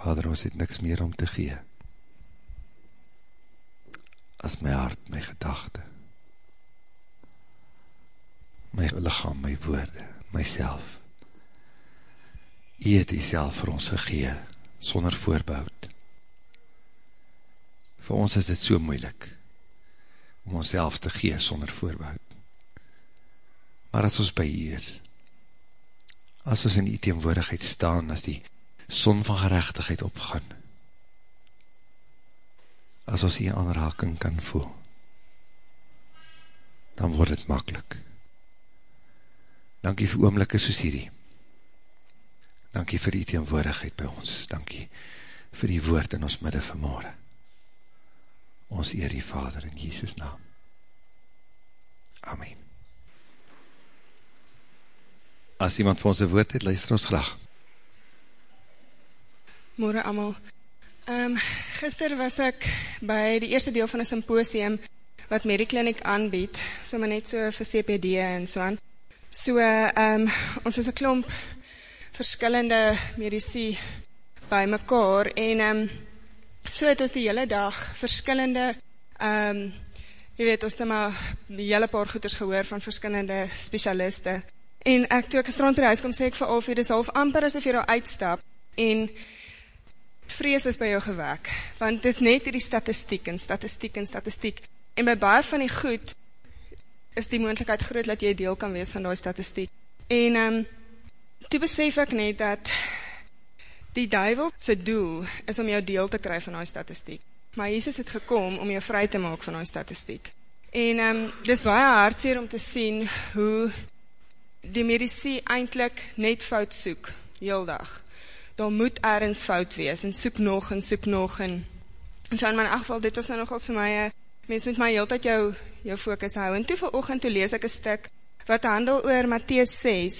Vader, ons het niks meer om te gee, as my hart, my gedachte, my lichaam, my woorde, myself. Jy het die self vir ons gegee, sonder voorbehoud. Vir ons is dit so moeilik, om ons te gee, sonder voorbehoud. Maar as ons by jy is, as ons in die teenwoordigheid staan, as die son van gerechtigheid opgaan, as ons die aanraking kan voel, dan word het makkelijk. Dankie vir oomlikke soos hierdie. Dankie vir die teenwoordigheid by ons. Dankie vir die woord in ons midde vanmorgen. Ons eer die Vader in Jesus naam. Amen. As iemand vir ons een woord het, luister ons graag. Morgen allemaal. Um, gister was ek by die eerste deel van een symposium wat Mediclinic aanbied, so maar net so vir CPD en so aan. So, um, ons is een klomp verskillende medici by mekaar en um, so het ons die hele dag verskillende um, jy weet, ons het maar die hele paar goeders gehoor van verskillende specialiste En ek toe ek gisterand by die huis kom, sê ek vir Alfie, dis half amper asof jy daar uitstap, en vrees is by jou gewek, want dis net die statistiek, en statistiek, en statistiek, en by baie van die goed, is die moendlikheid groot, dat jy deel kan wees van die statistiek. En um, toe besef ek net, dat die duivel sy doel, is om jou deel te kry van die statistiek. Maar Jesus het gekom, om jou vry te maak van die statistiek. En um, dis baie hartseer om te sien, hoe die medici eindelijk net fout soek, heel dag. Daar moet ergens fout wees, en soek nog, en soek nog, en, en so in my geval, dit was nou nogals vir my, eh, mens moet my heel tijd jou, jou focus hou, en toe vir oogend, toe lees ek een stuk, wat handel oor Matthies 6,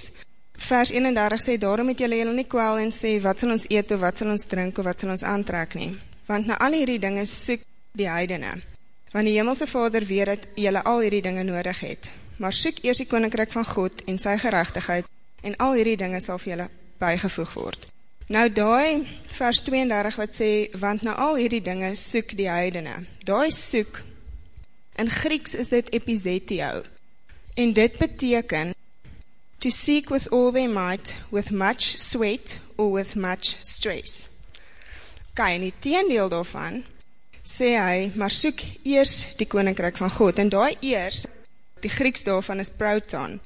vers 31 sê, daarom het julle julle nie kwel en sê, wat sal ons eet, of wat sal ons drink, of wat sal ons aantrek nie, want na al hierdie dinge soek die heidene, want die hemelse vader weet dat julle al hierdie dinge nodig het, maar soek eers die koninkryk van God en sy gerechtigheid, en al hierdie dinge sal vir julle bijgevoeg word. Nou daai vers 32 wat sê, want na al hierdie dinge soek die heidene. Daai soek, in Grieks is dit epizetio, en dit beteken, to seek with all their might, with much sweat, or with much stress. Kijk, en die teendeel daarvan, sê hy, maar soek eers die koninkryk van God, en daai eers, die Grieks daarvan is proton.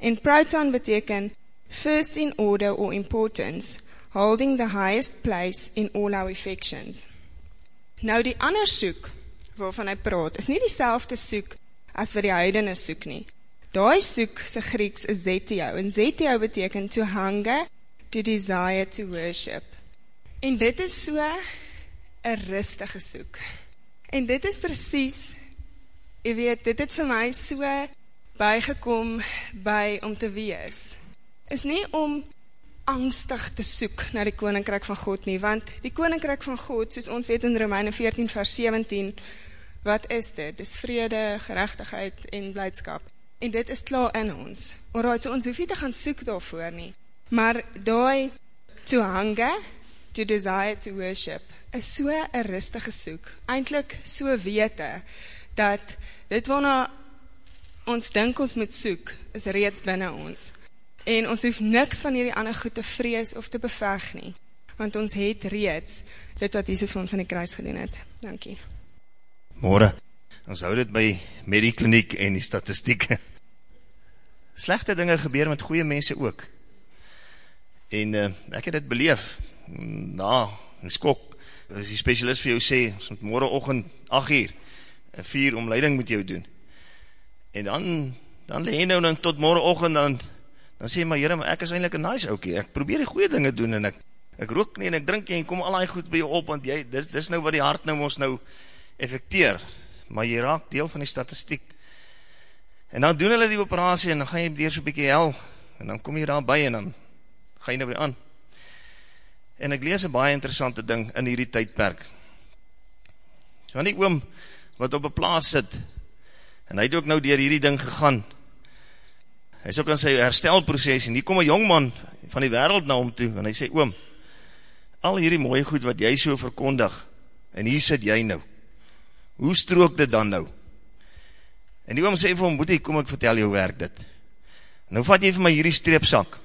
En proton beteken first in order or importance, holding the highest place in all our affections. Nou die ander soek, waarvan hy praat, is nie die selfde soek as wat die heidene soek nie. Daai soek sy Grieks is zetio, en zetio beteken to hunger, to desire to worship. En dit is so een rustige soek. En dit is precies jy weet, dit het vir my so bygekom by om te wees, is nie om angstig te soek na die koninkryk van God nie, want die koninkryk van God, soos ons weet in Romeine 14 vers 17, wat is dit? Dit is vrede, gerechtigheid en blijdskap. En dit is klaar in ons. Alright, so ons hoef nie te gaan soek daarvoor nie. Maar die to hunger, to desire to worship, is so een rustige soek. Eindelijk so wete, dat dit waarna ons dink ons moet soek, is reeds binnen ons. En ons hoef niks van hierdie ander goed te vrees of te beveg nie, want ons het reeds dit wat Jesus vir ons in die kruis gedoen het. Dankie. Morgen, ons hou dit by Medikliniek en die statistiek. Slechte dinge gebeur met goeie mense ook. En uh, ek het dit beleef, na, een skok, as die specialist vir jou sê, ons moet morgen ochend 8 uur, en vier omleiding moet jou doen. En dan, dan lewe nou dan tot morgenochtend, dan, dan sê maar, jyre, maar ek is eindelijk een nice oukie, ek probeer die goeie dinge doen, en ek, ek rook nie, en ek drink nie, en kom al die goed by jou op, want jy, dis, dis nou wat die hart nou ons nou effecteer, maar jy raak deel van die statistiek. En dan doen hulle die operatie, en dan gaan jy dier so'n bykie hel, en dan kom jy daar by, en dan ga jy nou weer aan. En ek lees een baie interessante ding in hierdie tydperk. So die oom, wat op een plaas sit, en hy het ook nou dier hierdie ding gegaan, hy is ook aan sy herstelproces, en hier kom een jongman van die wereld na hom toe, en hy sê, oom, al hierdie mooie goed wat jy so verkondig, en hier sit jy nou, hoe strook dit dan nou? En die oom sê vir hom, moet kom ek vertel jou werk dit. Nou vat jy vir my hierdie streepsak,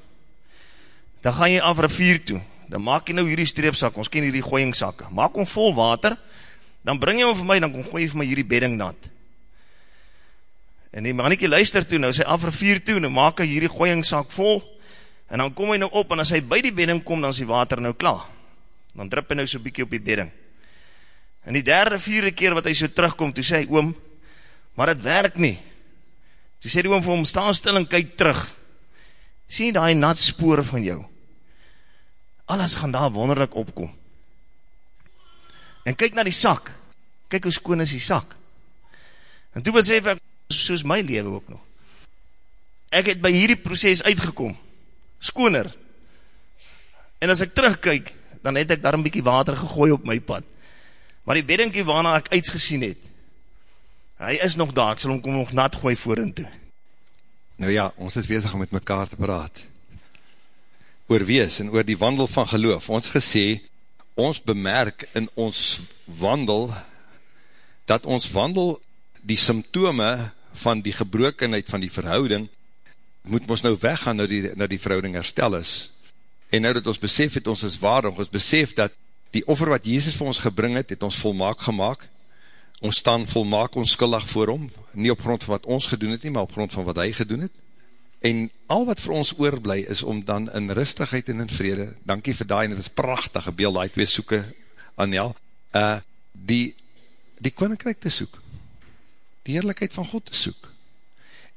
dan gaan jy af rivier toe, dan maak jy nou hierdie streepsak, ons ken hierdie gooiingsakke, maak hom vol water, dan bring jy hom vir my, dan kom gooi jy vir my hierdie bedding nat. En die mannetjie luister toe, nou sy af rivier toe, nou maak hy hierdie gooiingsak vol, en dan kom hy nou op, en as hy by die bedding kom, dan is die water nou klaar. Dan drip hy nou so bykie op die bedding. En die derde, vierde keer wat hy so terugkom, toe sê hy, oom, maar het werk nie. Toe sê die oom vir hom, staan stil en kyk terug. Sien die nat spoor van jou. Alles gaan daar wonderlik opkom. En kyk na die sak. Kyk hoe skoon is die sak. En toe besef ek, soos my leven ook nog. Ek het by hierdie proces uitgekom, skooner. En as ek terugkyk, dan het ek daar een bykie water gegooi op my pad. Maar die beddingkie waarna ek uitgesien het, hy is nog daar, ek sal hom kom nog nat gooi voorin toe. Nou ja, ons is bezig om met mekaar te praat. Oor wees en oor die wandel van geloof. Ons gesê, ons bemerk in ons wandel, dat ons wandel die symptome van die gebrokenheid van die verhouding, moet ons nou weggaan na die, na die verhouding herstel is. En nou dat ons besef het, ons is waarom, ons besef dat die offer wat Jezus vir ons gebring het, het ons volmaak gemaakt, ons staan volmaak onskuldig voor hom, nie op grond van wat ons gedoen het nie, maar op grond van wat hy gedoen het, en al wat vir ons oorblij is om dan in rustigheid en in vrede, dankie vir die, en het is prachtige beeld, die twee soeken, Anel, uh, die, die koninkrijk te soek, die heerlijkheid van God te soek.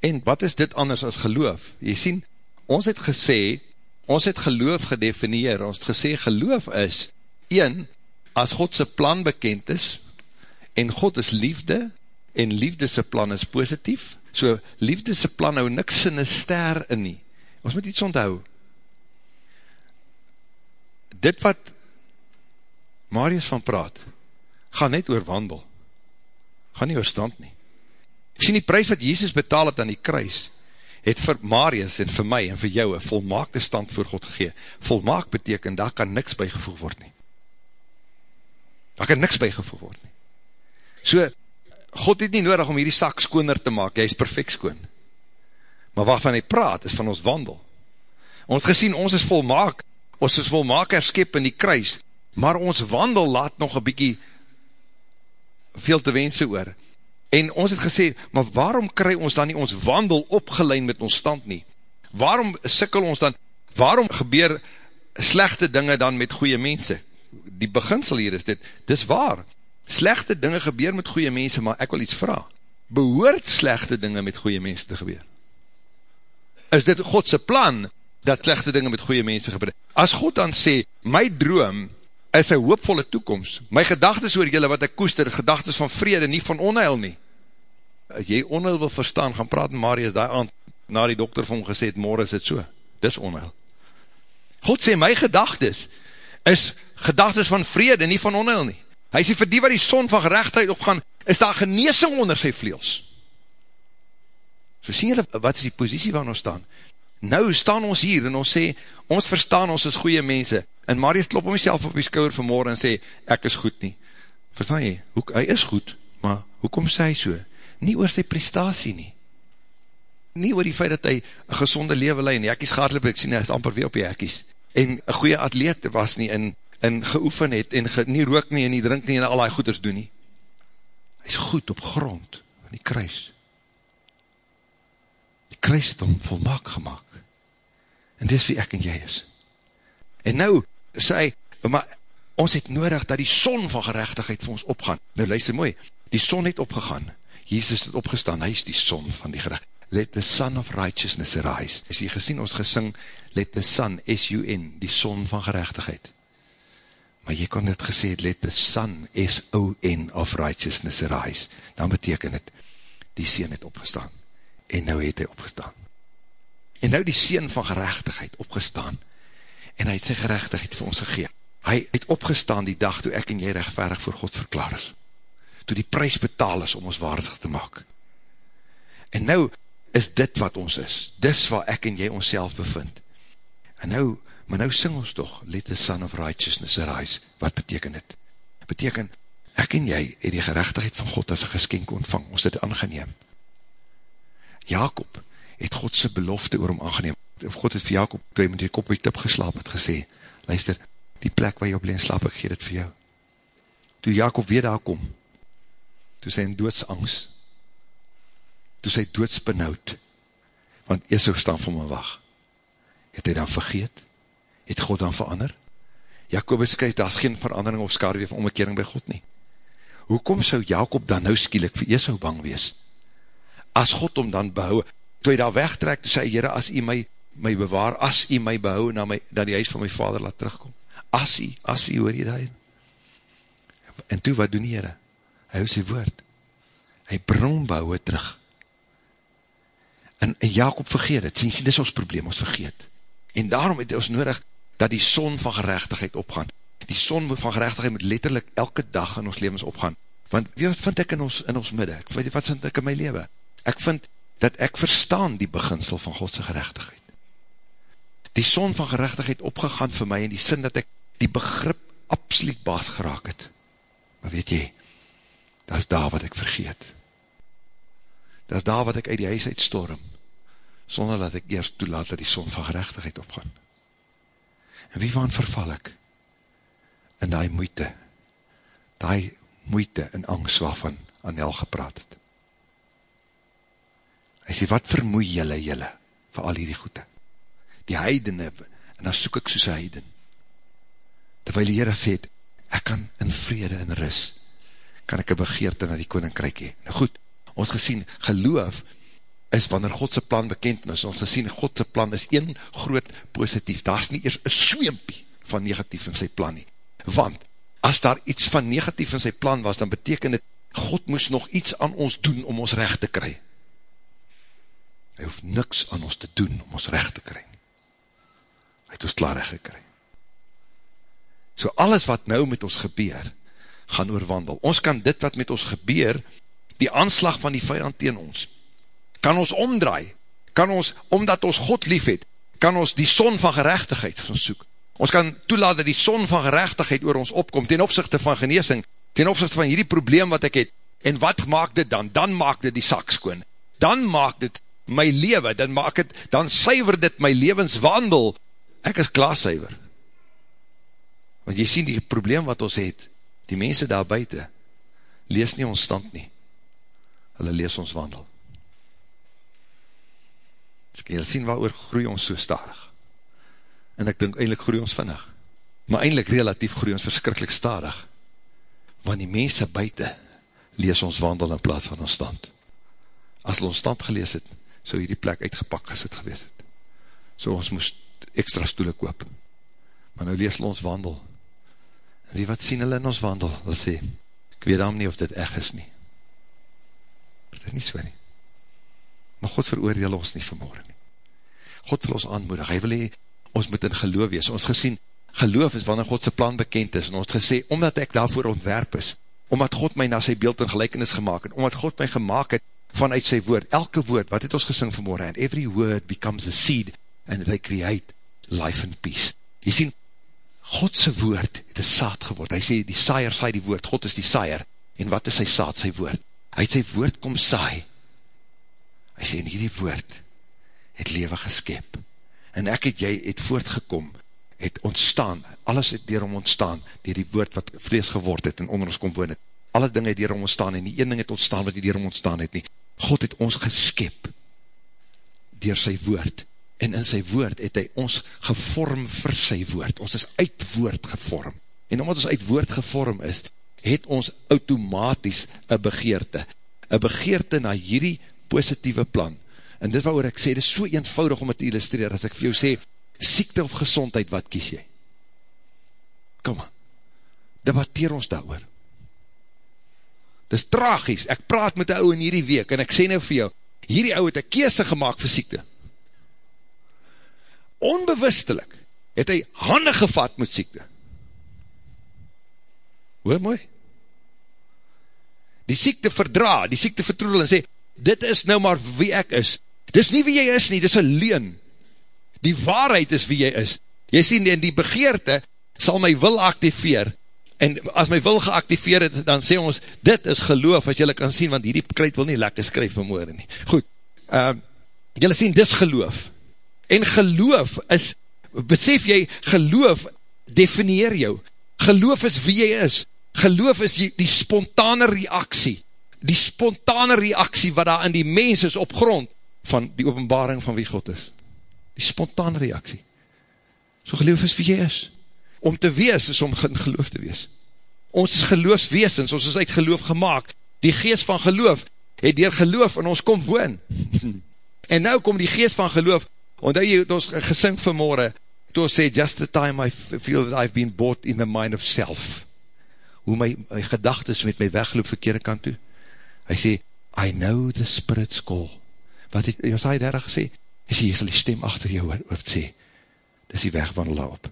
En wat is dit anders as geloof? Jy sien, ons het gesê, ons het geloof gedefinieer, ons het gesê, geloof is, een, as Godse plan bekend is, en God is liefde, en liefdese plan is positief, so liefdese plan hou niks in een ster in nie, ons moet iets onthou, dit wat Marius van praat, gaan net oor wandel, gaan nie oor stand nie, Ek sien die prijs wat Jezus betaal het aan die kruis, het vir Marius en vir my en vir jou een volmaakte stand voor God gegeen. Volmaak beteken, daar kan niks bijgevoeg word nie. Daar kan niks bijgevoeg word nie. So, God het nie nodig om hierdie sak skooner te maak, hy is perfect skoon. Maar waarvan hy praat, is van ons wandel. Ons gesien, ons is volmaak, ons is volmaak herskip in die kruis, maar ons wandel laat nog een bykie veel te wense oor. En ons het gesê, maar waarom kry ons dan nie ons wandel opgelein met ons stand nie? Waarom sikkel ons dan, waarom gebeur slechte dinge dan met goeie mense? Die beginsel hier is dit, dis waar. Slechte dinge gebeur met goeie mense, maar ek wil iets vraag. Behoort slechte dinge met goeie mense te gebeur? Is dit Godse plan, dat slechte dinge met goeie mense gebeur? As God dan sê, my droom is een hoopvolle toekomst. My gedagtes oor julle wat ek koester, gedagtes van vrede, nie van onheil nie. As jy onheil wil verstaan, gaan praat met Marius daar aan, na die dokter van hom gesê het, morgen is het so. Dis onheil. God sê, my gedagtes is gedagtes van vrede, nie van onheil nie. Hy sê, vir die wat die son van gerechtheid opgaan, is daar geneesing onder sy vleels. So sien julle, wat is die positie waar ons staan? Nou staan ons hier en ons sê, ons verstaan ons is goeie mense, En Marius klop om myself op die skouwer vanmorgen en sê, ek is goed nie. Verstaan jy? Hoe, hy is goed, maar hoekom sê hy so? Nie oor sy prestatie nie. Nie oor die feit dat hy een gezonde leven leid, en jackies gaadloop, ek sien hy is amper weer op die jackies. En een goeie atleet was nie, en, en geoefen het, en ge, nie rook nie, en nie drink nie, en al die goeders doen nie. Hy is goed op grond, van die kruis. Die kruis het hom volmaak gemaakt. En dis wie ek en jy is. En nou, sê, maar ons het nodig dat die son van gerechtigheid vir ons opgaan. Nou luister mooi, die son het opgegaan, Jesus het opgestaan, hy is die son van die gerechtigheid. Let the sun of righteousness arise. As jy gesien ons gesing, let the sun, S-U-N, die son van gerechtigheid. Maar jy kon dit gesê, let the sun, S-O-N of righteousness arise. Dan beteken het, die sien het opgestaan. En nou het hy opgestaan. En nou die sien van gerechtigheid opgestaan en hy het sy gerechtigheid vir ons gegeen. Hy het opgestaan die dag toe ek en jy rechtverig voor God verklaar is. Toe die prijs betaal is om ons waardig te maak. En nou is dit wat ons is. Dis waar ek en jy ons bevind. En nou, maar nou sing ons toch, let the son of righteousness arise. Wat beteken dit? Beteken, ek en jy het die gerechtigheid van God as een geskenk ontvang, ons het aangeneem. Jacob het Godse belofte oor hom aangeneem. God het vir Jacob, toe hy met die kop op die tip geslaap het, gesê, luister, die plek waar jy op leen slaap, ek gee dit vir jou. Toe Jacob weer daar kom, toe sy in doodsangst, toe sy doodsbenauwd, want Esau staan vir my wacht. Het hy dan vergeet? Het God dan verander? Jacobus skryf, daar is geen verandering of skade van omkering by God nie. Hoekom sou Jacob dan nou skielik vir Esau bang wees? As God om dan behou, toe hy daar wegtrek, toe sê hy, Heere, as hy my, my bewaar, as hy my behou, na, my, na die huis van my vader laat terugkom. As hy, as hy, hoor jy daarin? En toe, wat doen die Heere? Hy hou sy woord. Hy bring behouwe terug. En, en Jacob vergeet het, sien, sien, dit is ons probleem, ons vergeet. En daarom het ons nodig, dat die son van gerechtigheid opgaan. Die son van gerechtigheid moet letterlijk elke dag in ons levens opgaan. Want wat vind ek in ons, in ons midde? Ek weet, wat vind ek in my leven? Ek vind dat ek verstaan die beginsel van Godse gerechtigheid. Die son van gerechtigheid opgegaan vir my in die sin dat ek die begrip absoluut baas geraak het. Maar weet jy, dat is daar wat ek vergeet. Dat is daar wat ek uit die huis uitstorm, sonder dat ek eerst toelaat dat die son van gerechtigheid opgaan. En wie waan verval ek? In die moeite, die moeite en angst waarvan Anel gepraat het. Hy sê, wat vermoei jylle jylle, vir al hierdie goede? Die heidene, en dan soek ek soos een heiden. Terwijl die Heere sê, ek kan in vrede en ris, kan ek een begeerte na die koninkryk hee. Nou goed, ons gesien, geloof is wanneer Godse plan bekend is, ons gesien, Godse plan is een groot positief, daar is nie eers een sweempie van negatief in sy plan nie. Want, as daar iets van negatief in sy plan was, dan beteken het, God moes nog iets aan ons doen om ons recht te kry. Hy hoef niks aan ons te doen om ons recht te kry. Hy het ons klaar recht gekry. So alles wat nou met ons gebeur, gaan oorwandel. Ons kan dit wat met ons gebeur, die aanslag van die vijand tegen ons, kan ons omdraai, kan ons, omdat ons God lief het, kan ons die son van gerechtigheid ons soek. Ons kan toelaat dat die son van gerechtigheid oor ons opkom, ten opzichte van geneesing, ten opzichte van hierdie probleem wat ek het, en wat maak dit dan? Dan maak dit die sak skoon. Dan maak dit my lewe, dan maak het, dan suiver dit my levenswandel. Ek is klaarsuiver. Want jy sien die probleem wat ons het, die mense daar buiten, lees nie ons stand nie. Hulle lees ons wandel. Dus kan jy sien waar groei ons so stadig. En ek dink eindelijk groei ons vinnig. Maar eindelijk relatief groei ons verskrikkelijk stadig. Want die mense buiten lees ons wandel in plaas van ons stand. As hulle ons stand gelees het, so hierdie plek uitgepak gesit gewees het. So ons moest extra stoele koop. Maar nou lees hulle ons wandel. En wie wat sien hulle in ons wandel? Hulle sê, ek weet daarom nie of dit echt is nie. Dit is nie so nie. Maar God veroordeel ons nie vanmorgen nie. God wil ons aanmoedig, hy wil hy, ons moet in geloof wees. Ons gesien, geloof is wanneer Godse plan bekend is, en ons gesê, omdat ek daarvoor ontwerp is, omdat God my na sy beeld en gelijkenis gemaakt het, omdat God my gemaakt het vanuit sy woord, elke woord, wat het ons gesing vanmorgen, and every word becomes a seed, and they create life and peace. Jy sien, Godse woord het een saad geword, hy sê, die saaier saai die woord, God is die saaier, en wat is sy saad, sy woord? Hy het sy woord kom saai, hy sê, in hierdie woord, het lewe geskep, en ek het jy, het voortgekom, het ontstaan, alles het dierom ontstaan, dier die woord wat vlees geword het, en onder ons kom woon het, alle dinge het dierom ontstaan, en die een ding het ontstaan, wat die dierom ontstaan het nie, God het ons geskep, dier sy woord, en in sy woord het hy ons gevorm vir sy woord, ons is uit woord gevorm, en omdat ons uit woord gevorm is, het ons automatisch een begeerte, een begeerte na hierdie positieve plan, en dit waar ek sê, dit is so eenvoudig om het te illustreer, as ek vir jou sê, siekte of gezondheid, wat kies jy? Kom maar, debatteer ons daar oor. Dit is tragies, ek praat met die ou in hierdie week, en ek sê nou vir jou, hierdie ou het een keese gemaakt vir siekte, onbewustelik het hy handen gevat met siekte. Hoor mooi? Die siekte verdra, die siekte vertroedel en sê, dit is nou maar wie ek is. Dit is nie wie jy is nie, dit is een leen. Die waarheid is wie jy is. Jy sien, en die begeerte sal my wil activeer, en as my wil geactiveer het, dan sê ons, dit is geloof, as jylle kan sien, want hierdie kruid wil nie lekker skryf vanmorgen nie. Goed, uh, jylle sien, dis geloof. En geloof is, besef jy, geloof definieer jou. Geloof is wie jy is. Geloof is die, die spontane reaksie, die spontane reaksie wat daar in die mens is op grond van die openbaring van wie God is. Die spontane reaksie. So geloof is wie jy is. Om te wees is om in geloof te wees. Ons is geloofsweesens, ons is uit geloof gemaakt. Die geest van geloof het dier geloof in ons kom woon. en nou kom die geest van geloof, omdat jy het ons gesing vanmorgen, toe sê, just the time I feel that I've been bought in the mind of self. Hoe my, my gedagtes met my wegloop verkeerde kant toe. Hy sê, I know the spirit's call. Wat het Jesaja 30 gesê? Hy sê, jy stem achter jou hoofd sê, dis die wegwandel daarop.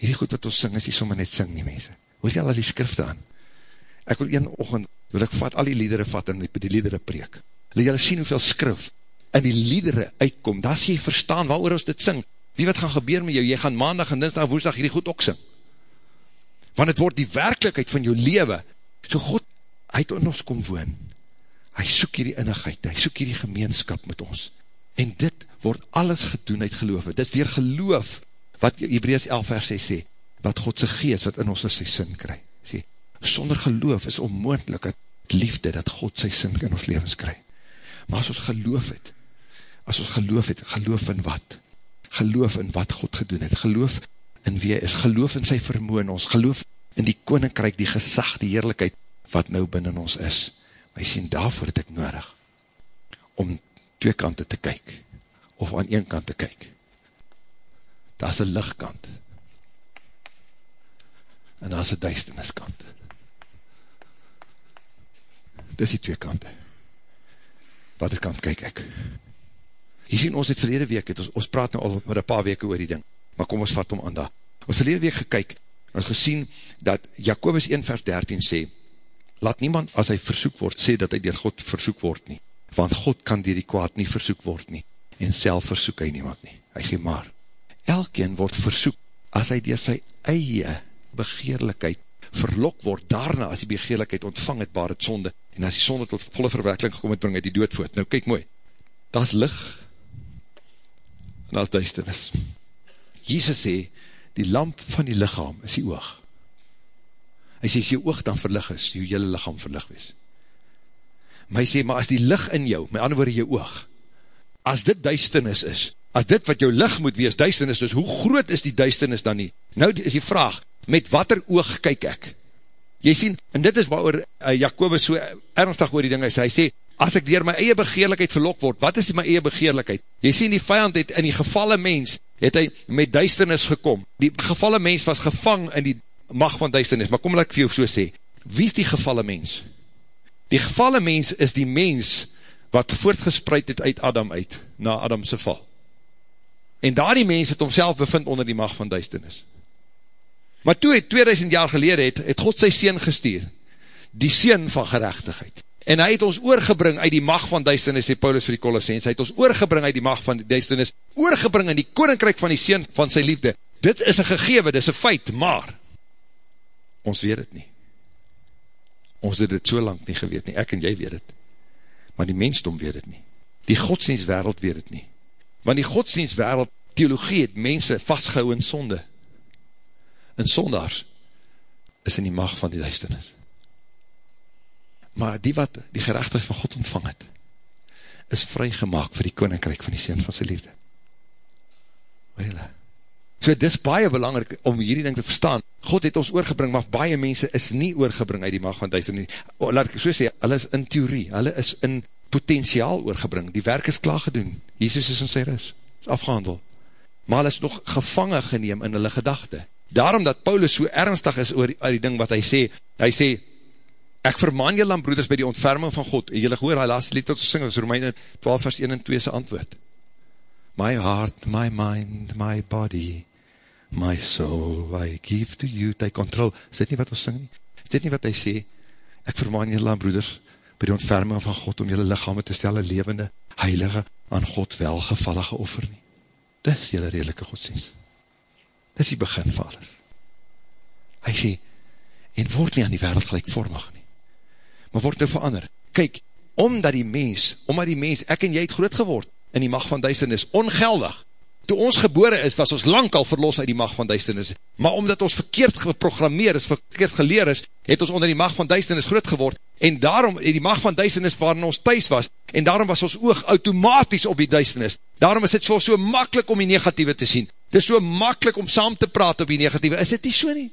Hierdie goed wat ons sing, is die sommer net sing nie mense. Hoor jy al die skrifte aan? Ek wil een ochend, wil ek vat al die liedere vat en die liedere preek. Wil jy sien hoeveel skrif in die liedere uitkom, daar sê jy verstaan waar ons dit sing. Wie wat gaan gebeur met jou? Jy gaan maandag en dinsdag en woensdag hierdie goed ook sing. Want het word die werkelijkheid van jou lewe. So God, hy het in ons kom woon. Hy soek hierdie innigheid, hy soek hierdie gemeenskap met ons. En dit word alles gedoen uit geloof. Dit is dier geloof wat Hebreus 11 vers 6 sê, wat Godse geest wat in ons sy sin kry. Sê, sonder geloof is onmoendlik het liefde dat God sy sin in ons levens kry. Maar as ons geloof het, as ons geloof het, geloof in wat? Geloof in wat God gedoen het, geloof in wie hy is, geloof in sy vermoen, ons geloof in die koninkryk, die gesag, die heerlijkheid, wat nou binnen ons is. Maar jy sien, daarvoor het ek nodig, om twee kante te kyk, of aan een kant te kyk daar is een lichtkant, en daar is een duisterniskant. Dit is die twee kante. Wat er kant kyk ek? Hier sien ons het verlede week, het, ons, ons praat nou al met een paar weke oor die ding, maar kom ons vat om aan daar. Ons verlede week gekyk, ons gesien, dat Jacobus 1 vers 13 sê, laat niemand as hy versoek word, sê dat hy dier God versoek word nie, want God kan dier die kwaad nie versoek word nie, en self versoek hy niemand nie. Hy sê maar, elkeen word versoek, as hy dier sy eie begeerlikheid verlok word, daarna as die begeerlikheid ontvang het, baar het sonde, en as die sonde tot volle verwerking gekom het, bring hy die dood voort. Nou kyk mooi, dat is lig, en dat is duisternis. Jesus sê, die lamp van die lichaam is die oog. Hy sê, as jy oog dan verlig is, jou jylle lichaam verlig wees. Maar hy sê, maar as die lig in jou, my ander woorde jou oog, as dit duisternis is, as dit wat jou licht moet wees duisternis is, hoe groot is die duisternis dan nie? Nou is die vraag, met wat er oog kyk ek? Jy sien, en dit is waar uh, Jacobus so ernstig oor die ding is, hy sê, as ek dier my eie begeerlikheid verlok word, wat is my eie begeerlikheid? Jy sien, die vijand het in die gevalle mens, het hy met duisternis gekom. Die gevalle mens was gevang in die macht van duisternis, maar kom laat ek vir jou so sê, wie is die gevalle mens? Die gevalle mens is die mens wat voortgespreid het uit Adam uit, na Adamse val. En daar die mens het homself bevind onder die macht van duisternis. Maar toe het 2000 jaar gelede het, het God sy sien gestuur, die sien van gerechtigheid. En hy het ons oorgebring uit die macht van duisternis, sê Paulus vir die Colossens, hy het ons oorgebring uit die macht van die duisternis, oorgebring in die koninkryk van die sien van sy liefde. Dit is een gegewe, dit is een feit, maar ons weet het nie. Ons het dit so lang nie geweet nie, ek en jy weet het. Maar die mensdom weet het nie. Die godsdienstwereld weet het nie. Want die godsdienstwereld, theologie het mense vastgehou in sonde. In sondaars is in die macht van die duisternis. Maar die wat die gerechtigheid van God ontvang het, is vrygemaak vir die koninkryk van die Seen van sy liefde. Weile. So dit is baie belangrijk om hierdie ding te verstaan. God het ons oorgebring, maar baie mense is nie oorgebring uit die macht van duisternis. Laat ek so sê, hulle is in theorie, hulle is in potentiaal oorgebring, die werk is klaar gedoen, Jesus is in sy ris, is afgehandel, maar hulle is nog gevangen geneem in hulle gedachte, daarom dat Paulus so ernstig is oor die ding wat hy sê, hy sê, ek vermaan jylle aan broeders by die ontferming van God, en jylle gehoor, hy laatste lied tot sing, dat is Romeine 12 vers 1 en 2 sy antwoord, my heart, my mind, my body, my soul, I give to you, ty control, is dit nie wat ons sing nie, is dit nie wat hy sê, ek vermaan jylle aan broeders, by die ontferming van God om jylle lichaam te stelle levende, heilige, aan God welgevallige offer nie. dis jylle redelike godsdienst. Dis die begin van alles. Hy sê, en word nie aan die wereld gelijkvormig nie, maar word nou verander. Kyk, omdat die mens, omdat die mens, ek en jy het groot geword, in die macht van duisternis, ongeldig, toe ons gebore is, was ons lang al verlos uit die macht van duisternis, maar omdat ons verkeerd geprogrammeer is, verkeerd geleer is, het ons onder die macht van duisternis groot geword, en daarom, het die macht van duisternis waarin ons thuis was, en daarom was ons oog automatisch op die duisternis, daarom is het so, so makkelijk om die negatieve te sien, het is so makkelijk om saam te praat op die negatieve, is het nie so nie?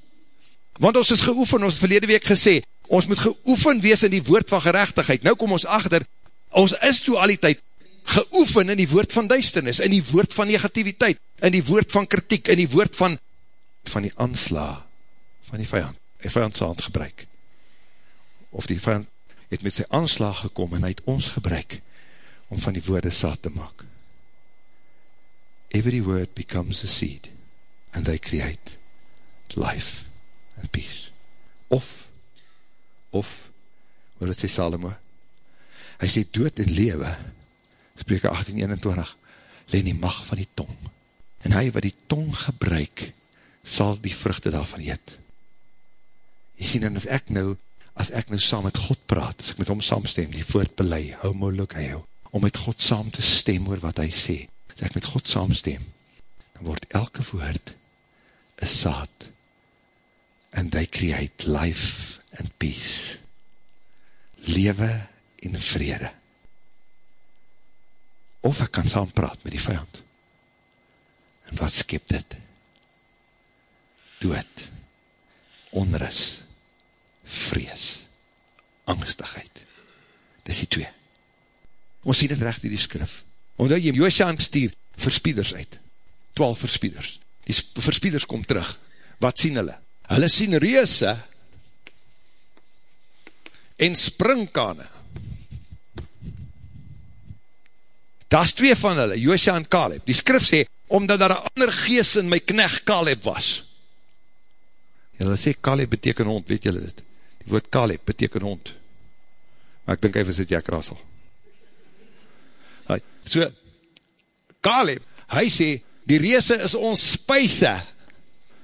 Want ons is geoefen, ons verlede week gesê, ons moet geoefen wees in die woord van gerechtigheid, nou kom ons achter, ons is toe al die tyd geoefen in die woord van duisternis, in die woord van negativiteit, in die woord van kritiek, in die woord van, van die ansla van die vijand, die vijand sy hand gebruik. Of die vijand het met sy ansla gekom en hy het ons gebruik om van die woorde saad te maak. Every word becomes a seed and they create life and peace. Of, of, wat het sê Salomo? Hy sê dood en lewe spreke 1821, leen die mag van die tong. En hy wat die tong gebruik, sal die vruchte daarvan eet. Jy sien, en as ek nou, as ek nou saam met God praat, as ek met hom saamstem, die voortbelei, hou moeilijk hy hou, om met God saam te stem oor wat hy sê, as ek met God saamstem, dan word elke woord een saad, and they create life and peace, lewe en vrede. Of ek kan saam praat met die vijand. En wat skep dit? Dood, onrus, vrees, angstigheid. Dis die twee. Ons sien het recht in die skrif. Omdat jy Joosja aanstuur, verspieders uit. Twaalf verspieders. Die verspieders kom terug. Wat sien hulle? Hulle sien reuse en springkane Daar is twee van hulle, Joosja en Caleb. Die skrif sê, omdat daar een ander gees in my knecht Caleb was. Hulle sê, Caleb beteken hond, weet julle dit? Die woord Caleb beteken hond. Maar ek dink hy was dit Jack Russell. So, Caleb, hy sê, die reese is ons spuise.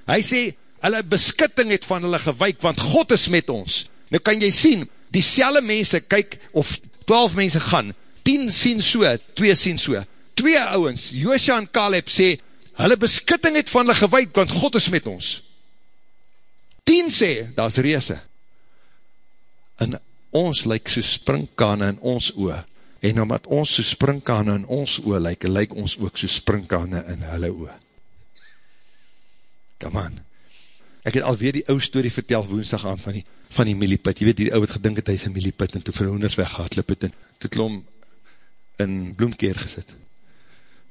Hy sê, hulle beskitting het van hulle gewijk, want God is met ons. Nou kan jy sien, die selle mense kyk, of twaalf mense gaan, 10 sien so, 2 sien so. Twee ouwens, Joosja en Caleb sê, hulle beskitting het van hulle gewaad, want God is met ons. 10 sê, daar is reese. En ons lyk so springkane in ons oor, en omdat ons so springkane in ons oor lyk, lyk ons ook so springkane in hulle oor. Come on. Ek het alweer die ou story vertel woensdag aan van die, van die millipit. Je weet, die ou het gedink het hy is een millipit, en toe vir hoenders weggehaad het, en toe het hom in bloemkeer gesit.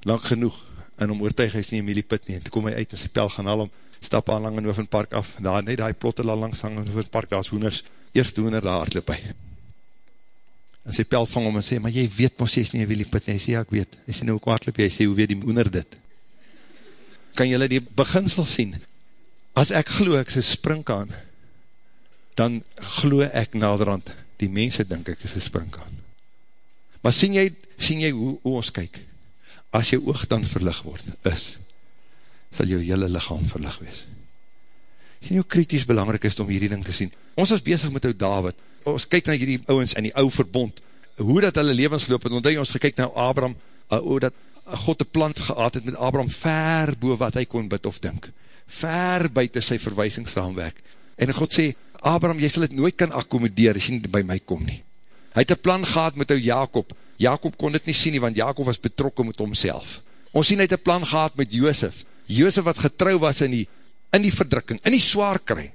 Lang genoeg, en om oortuig, hy is nie in Milipit nie, en toe kom hy uit, en sy pel gaan al om, stap aan lang in Hovenpark af, daar, nee, die plotte al langs hang in Hovenpark, daar is hoeners, eerste hoener daar hardloop hy. En sy pel vang om en sê, maar jy weet mos, jy is nie in Milipit nie, hy sê, ja, ek weet, hy sê, nou, hoe hardloop jy, hy sê, hoe weet die hoener dit? Kan jylle die beginsel sien? As ek glo, ek sy springkaan, dan glo ek naderhand, die mense denk ek is een springkaan. Maar sien jy, sien jy hoe, hoe ons kyk? As jou oog dan verlig word, is, sal jou hele lichaam verlig wees. Sien hoe kritisch belangrijk is om hierdie ding te sien? Ons is bezig met ou David, ons kyk na hierdie ouwens in die ou verbond, hoe dat hulle levens loop, en omdat ons gekyk na Abraham, uh, hoe dat God die plan gehad het met Abraham, ver boe wat hy kon bid of dink, ver buiten sy verwijsingsraamwerk, en God sê, Abraham, jy sal het nooit kan accommodeer, as jy nie by my kom nie, Hy het een plan gehad met ou Jacob. Jacob kon dit nie sien nie, want Jacob was betrokken met homself. Ons sien, hy het een plan gehad met Joosef. Joosef wat getrouw was in die, in die verdrukking, in die zwaar kry.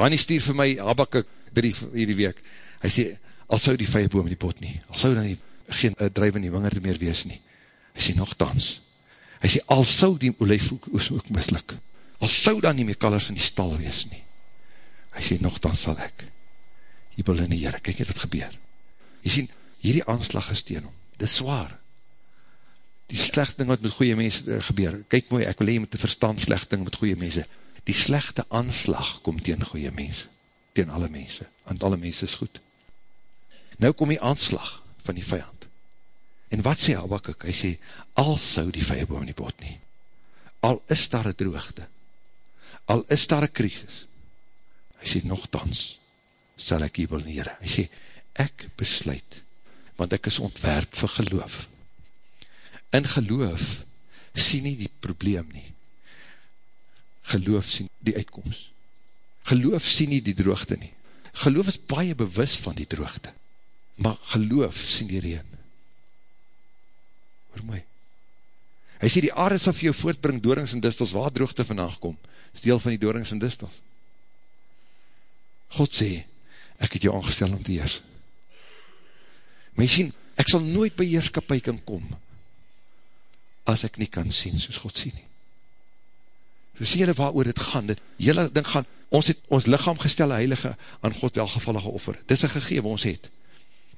Hannie stuur vir my Habakkuk brief hierdie week. Hy sê, al sou die vijeboom in die pot nie, al sou dan nie, geen uh, drijf in die winger meer wees nie. Hy sê, nogthans. Hy sê, al sou die olijfoek ook mislik, al sou dan nie meer kalers in die stal wees nie. Hy sê, nogthans sal ek jubel in die Heere, kyk net wat gebeur. Jy sien, hierdie aanslag is teen hom, dit is zwaar. Die slechte ding wat met goeie mense uh, gebeur, kyk mooi, ek wil hee met te verstaan slechte ding met goeie mense, die slechte aanslag kom teen goeie mense, teen alle mense, want alle mense is goed. Nou kom die aanslag van die vijand. En wat sê Habakkuk? Hy sê, al sou die vijeboom nie bot nie, al is daar een droogte, al is daar een krisis, hy sê, nogthans, sal ek jubel in Heere. Hy sê, ek besluit, want ek is ontwerp vir geloof. In geloof, sien nie die probleem nie. Geloof sien die uitkomst. Geloof sien nie die droogte nie. Geloof is baie bewus van die droogte. Maar geloof sien die reen. Hoor mooi. Hy sê die aarde sal vir jou voortbring doorings en distels, waar droogte vandag kom, is deel van die doorings en distels. God sê, ek het jou aangestel om te heers. Maar jy sien, ek sal nooit by heerskapie kan kom, as ek nie kan sien, soos God sien nie. So sê jylle waar oor dit gaan, dit jylle ding gaan, ons het ons lichaam gestelle heilige aan God welgevallige offer. Dit is een gegeven ons het.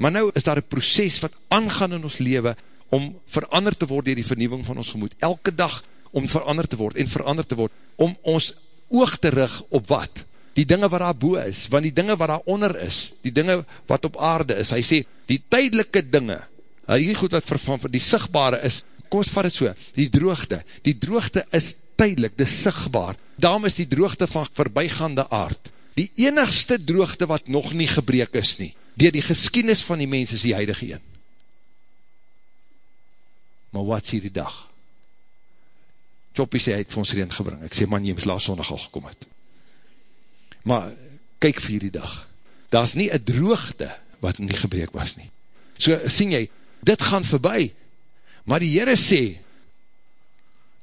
Maar nou is daar een proces wat aangaan in ons leven, om verander te word dier die vernieuwing van ons gemoed. Elke dag om verander te word en verander te word, om ons oog te rig op wat? Die dinge wat daar boe is, want die dinge wat daar onder is, die dinge wat op aarde is, hy sê, die tydelike dinge, hy goed wat vervan, die sigtbare is, kom ons vat het so, die droogte, die droogte is tydelik, die sigtbaar, daarom is die droogte van voorbijgaande aard, die enigste droogte wat nog nie gebreek is nie, dier die geskienis van die mens is die huidige een, maar wat sê die dag? Choppie sê, hy het vir ons reen gebring. Ek sê, man, jy het laas zondag al gekom het. Maar, kyk vir die dag. Daar is nie een droogte wat nie gebreek was nie. So, sien jy, dit gaan voorbij. Maar die Heere sê,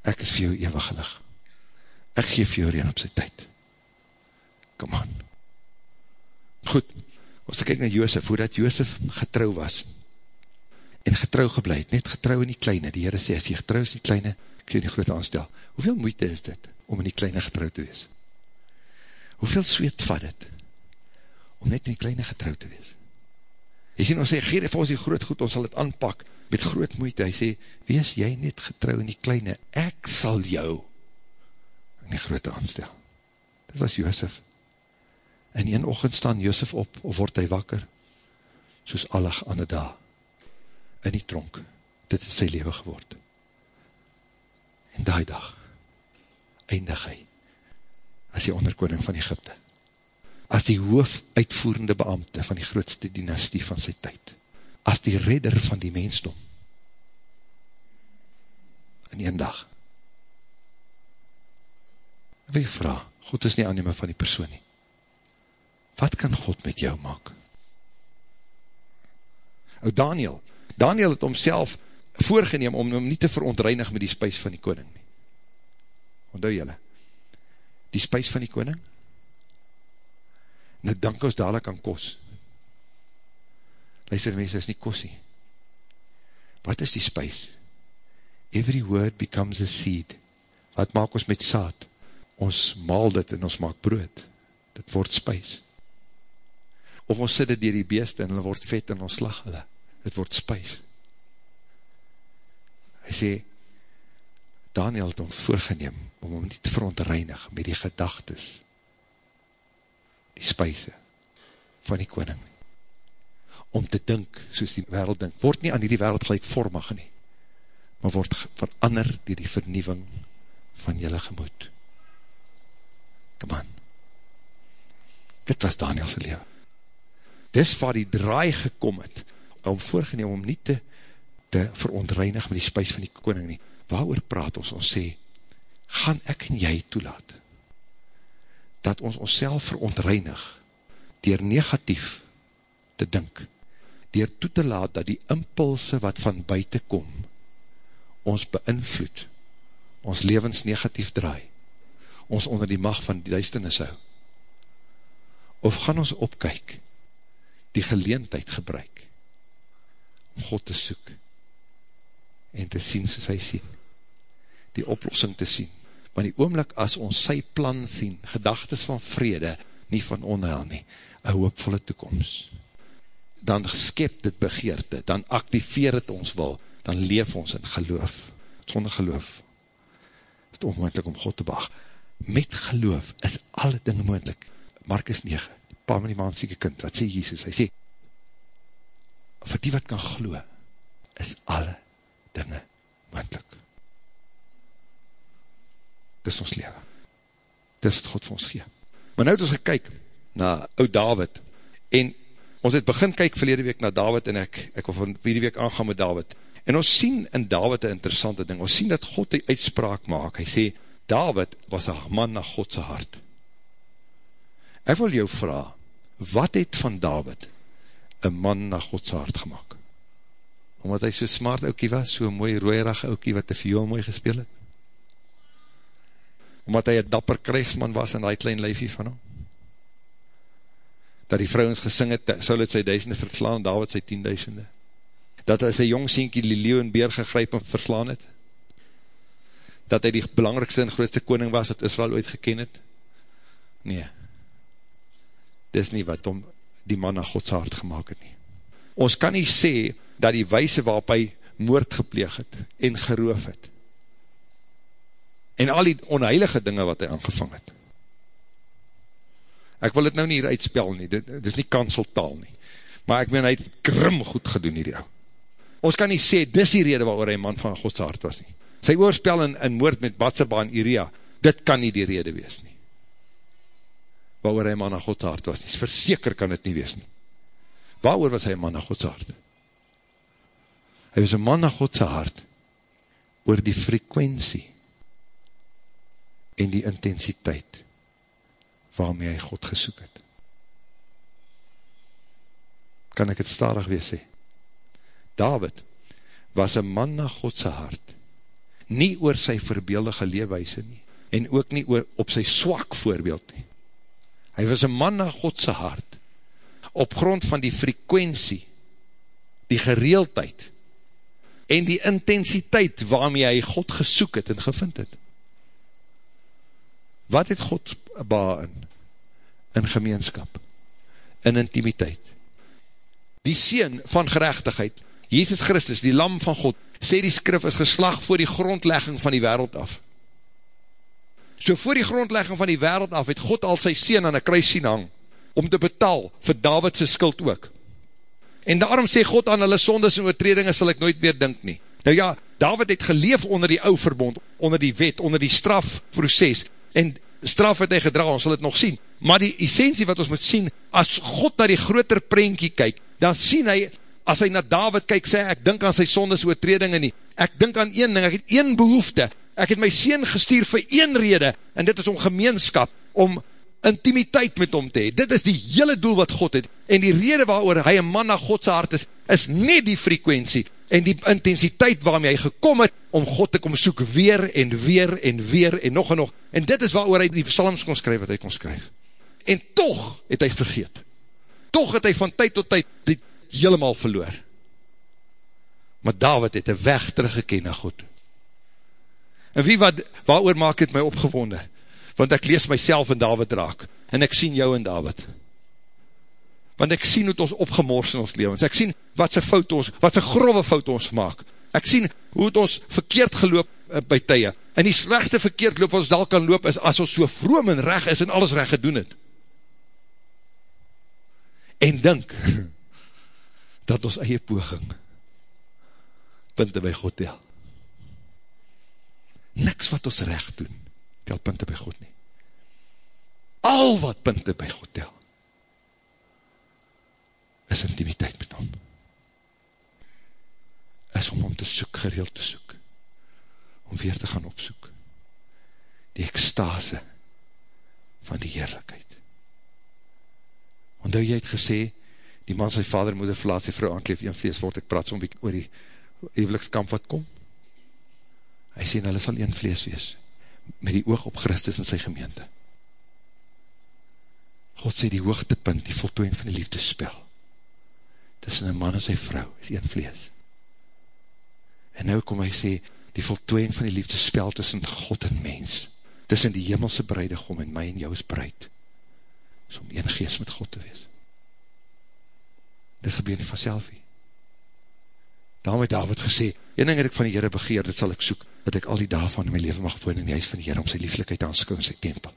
ek is vir jou eeuwigelig. Ek geef jou reen op sy tyd. Come on. Goed, ons kyk na Joosef, hoe dat Joosef getrouw was, en getrouw gebleid, net getrouw in die kleine, die Heere sê, as jy getrouw is in die kleine, kun jy die groot aanstel, hoeveel moeite is dit, om in die kleine getrouw te wees? Hoeveel zweet vat dit, om net in die kleine getrouw te wees? Hy sê, ons sê, geer vir ons die groot goed, ons sal het aanpak, met groot moeite, hy sê, wees jy net getrouw in die kleine, ek sal jou in die grote aanstel. Dit was Joosef. En een ochend staan Joosef op, of word hy wakker, soos allig aan die dag in die tronk. Dit is sy leven geword. En daai dag eindig hy as die onderkoning van Egypte. As die hoof uitvoerende beambte van die grootste dynastie van sy tyd. As die redder van die mensdom. In een dag. Wie vraag, God is nie aannemen van die persoon nie. Wat kan God met jou maak? O Daniel, Daniel het homself voorgeneem om hom nie te verontreinig met die spuis van die koning nie. Ondou jylle, die spuis van die koning, nou dank ons dadelijk aan kos. Luister mense, is nie kos nie. Wat is die spuis? Every word becomes a seed. Wat maak ons met saad? Ons maal dit en ons maak brood. Dit word spuis. Of ons sit dit dier die beeste en hulle word vet en ons slag hulle het word spuis. Hy sê, Daniel het hom voorgeneem, om hom nie te verontreinig met die gedagtes, die spuise van die koning, om te dink, soos die wereld dink, word nie aan die wereld gelijk vormig nie, maar word verander dier die vernieuwing van jylle gemoed. Come on. Dit was Daniels leven. Dis waar die draai gekom het, om voorgeneem om nie te, te verontreinig met die spuis van die koning nie. Waar praat ons? Ons sê, gaan ek en jy toelaat, dat ons ons verontreinig, dier negatief te dink, dier toe te laat dat die impulse wat van buiten kom, ons beïnvloed, ons levens negatief draai, ons onder die macht van die duisternis hou, of gaan ons opkyk, die geleentheid gebruik, om God te soek en te sien soos hy sien, die oplossing te sien. Want die oomlik as ons sy plan sien, gedagtes van vrede, nie van onheil nie, een hoopvolle toekomst, dan skep dit begeerte, dan activeer het ons wil, dan leef ons in geloof. Sonder geloof is het onmoendlik om God te bag. Met geloof is alle dinge moendlik. Markus 9, pa met die maansieke kind, wat sê Jesus? Hy sê, vir die wat kan glo, is alle dinge moendlik. Dis ons leven. Dis wat God vir ons gee. Maar nou het ons gekyk na oud David, en ons het begin kyk verlede week na David, en ek, ek wil van die week aangaan met David, en ons sien in David een interessante ding, ons sien dat God die uitspraak maak, hy sê, David was een man na Godse hart. Ek wil jou vraag, wat het van David een man na Godse hart gemaakt? Omdat hy so smart oukie was, so mooi rooierige oukie wat die viool mooi gespeel het? Omdat hy een dapper krijgsman was in die klein lijfie van hom? Dat die vrouwens gesing het, Saul het sy duisende verslaan, David sy tienduisende? Dat hy sy jong sienkie die leeuw en beer gegryp en verslaan het? Dat hy die belangrikste en grootste koning was wat Israel ooit geken het? Nee. Dis nie wat om die man na Gods hart gemaakt het nie. Ons kan nie sê dat die wijse waarop hy moord gepleeg het en geroof het en al die onheilige dinge wat hy aangevang het. Ek wil het nou nie hier uitspel nie, dit, dit is nie kanseltaal nie, maar ek meen hy het krim goed gedoen hier jou. Ons kan nie sê, dis die rede waarover hy man van Godse hart was nie. Sy oorspel in, in moord met Batseba en Iria, dit kan nie die rede wees nie. Waarover hy man van Godse hart was nie, verseker kan dit nie wees nie. Waarover was hy man van Godse hart? Hy was een man na Godse hart oor die frekwensie en die intensiteit waarmee hy God gesoek het. Kan ek het stadig wees sê? David was een man na Godse hart, nie oor sy verbeeldige leefwijse nie, en ook nie oor, op sy swak voorbeeld nie. Hy was een man na Godse hart, op grond van die frekwensie, die gereeldheid, en die intensiteit waarmee hy God gesoek het en gevind het. Wat het God ba in? In gemeenskap, in intimiteit. Die Seen van gerechtigheid, Jezus Christus, die lam van God, sê die skrif is geslag voor die grondlegging van die wereld af. So voor die grondlegging van die wereld af, het God al sy Seen aan die kruis sien hang, om te betaal vir Davidse skuld ook. En daarom sê God aan hulle sondes en oortredinge sal ek nooit meer dink nie. Nou ja, David het geleef onder die ou verbond, onder die wet, onder die strafproces, en straf het hy gedra, ons sal het nog sien. Maar die essentie wat ons moet sien, as God na die groter prentjie kyk, dan sien hy, as hy na David kyk, sê ek dink aan sy sondes oortredinge nie. Ek dink aan een ding, ek het een behoefte, ek het my sien gestuur vir een rede, en dit is om gemeenskap, om intimiteit met hom te hee. Dit is die hele doel wat God het. En die rede waarover hy een man na Godse hart is, is nie die frekwensie en die intensiteit waarmee hy gekom het om God te kom soek weer en weer en weer en nog en nog. En dit is waarover hy die psalms kon skryf wat hy kon skryf. En toch het hy vergeet. Toch het hy van tyd tot tyd dit helemaal verloor. Maar David het een weg teruggekend na God. En wie wat, waarover maak het my opgewonde? want ek lees myself in David raak, en ek sien jou in David, want ek sien hoe het ons opgemors in ons levens, ek sien wat sy fout ons, wat sy grove fout ons maak, ek sien hoe het ons verkeerd geloop uh, by tye, en die slechtste verkeerd loop wat ons dal kan loop, is as ons so vroom en reg is, en alles reg gedoen het, en dink, dat ons eie poging, punte by God tel, niks wat ons recht doen, tel punte by God nie. Al wat punte by God tel, is intimiteit met hom. Is om hom te soek, gereeld te soek. Om weer te gaan opsoek. Die ekstase van die heerlijkheid. Want jy het gesê, die man sy vader moeder verlaat sy vrou aankleef een vlees, word ek praat so'n bykie oor die eeuwelikskamp wat kom. Hy sê, hulle sal een vlees wees met die oog op Christus en sy gemeente. God sê die hoogtepunt, die voltooiing van die liefdespel, tussen een man en sy vrou, is een vlees. En nou kom hy sê, die voltooiing van die liefdespel tussen God en mens, tussen die hemelse breidegom en my en jou is breid, is om een geest met God te wees. Dit gebeur nie vanself nie. Daarom het David gesê, een ding het ek van die Heere begeer, dit sal ek soek, dat ek al die daarvan in my leven mag woon in die huis van die Heer, om sy lieflikheid aanskou in sy tempel.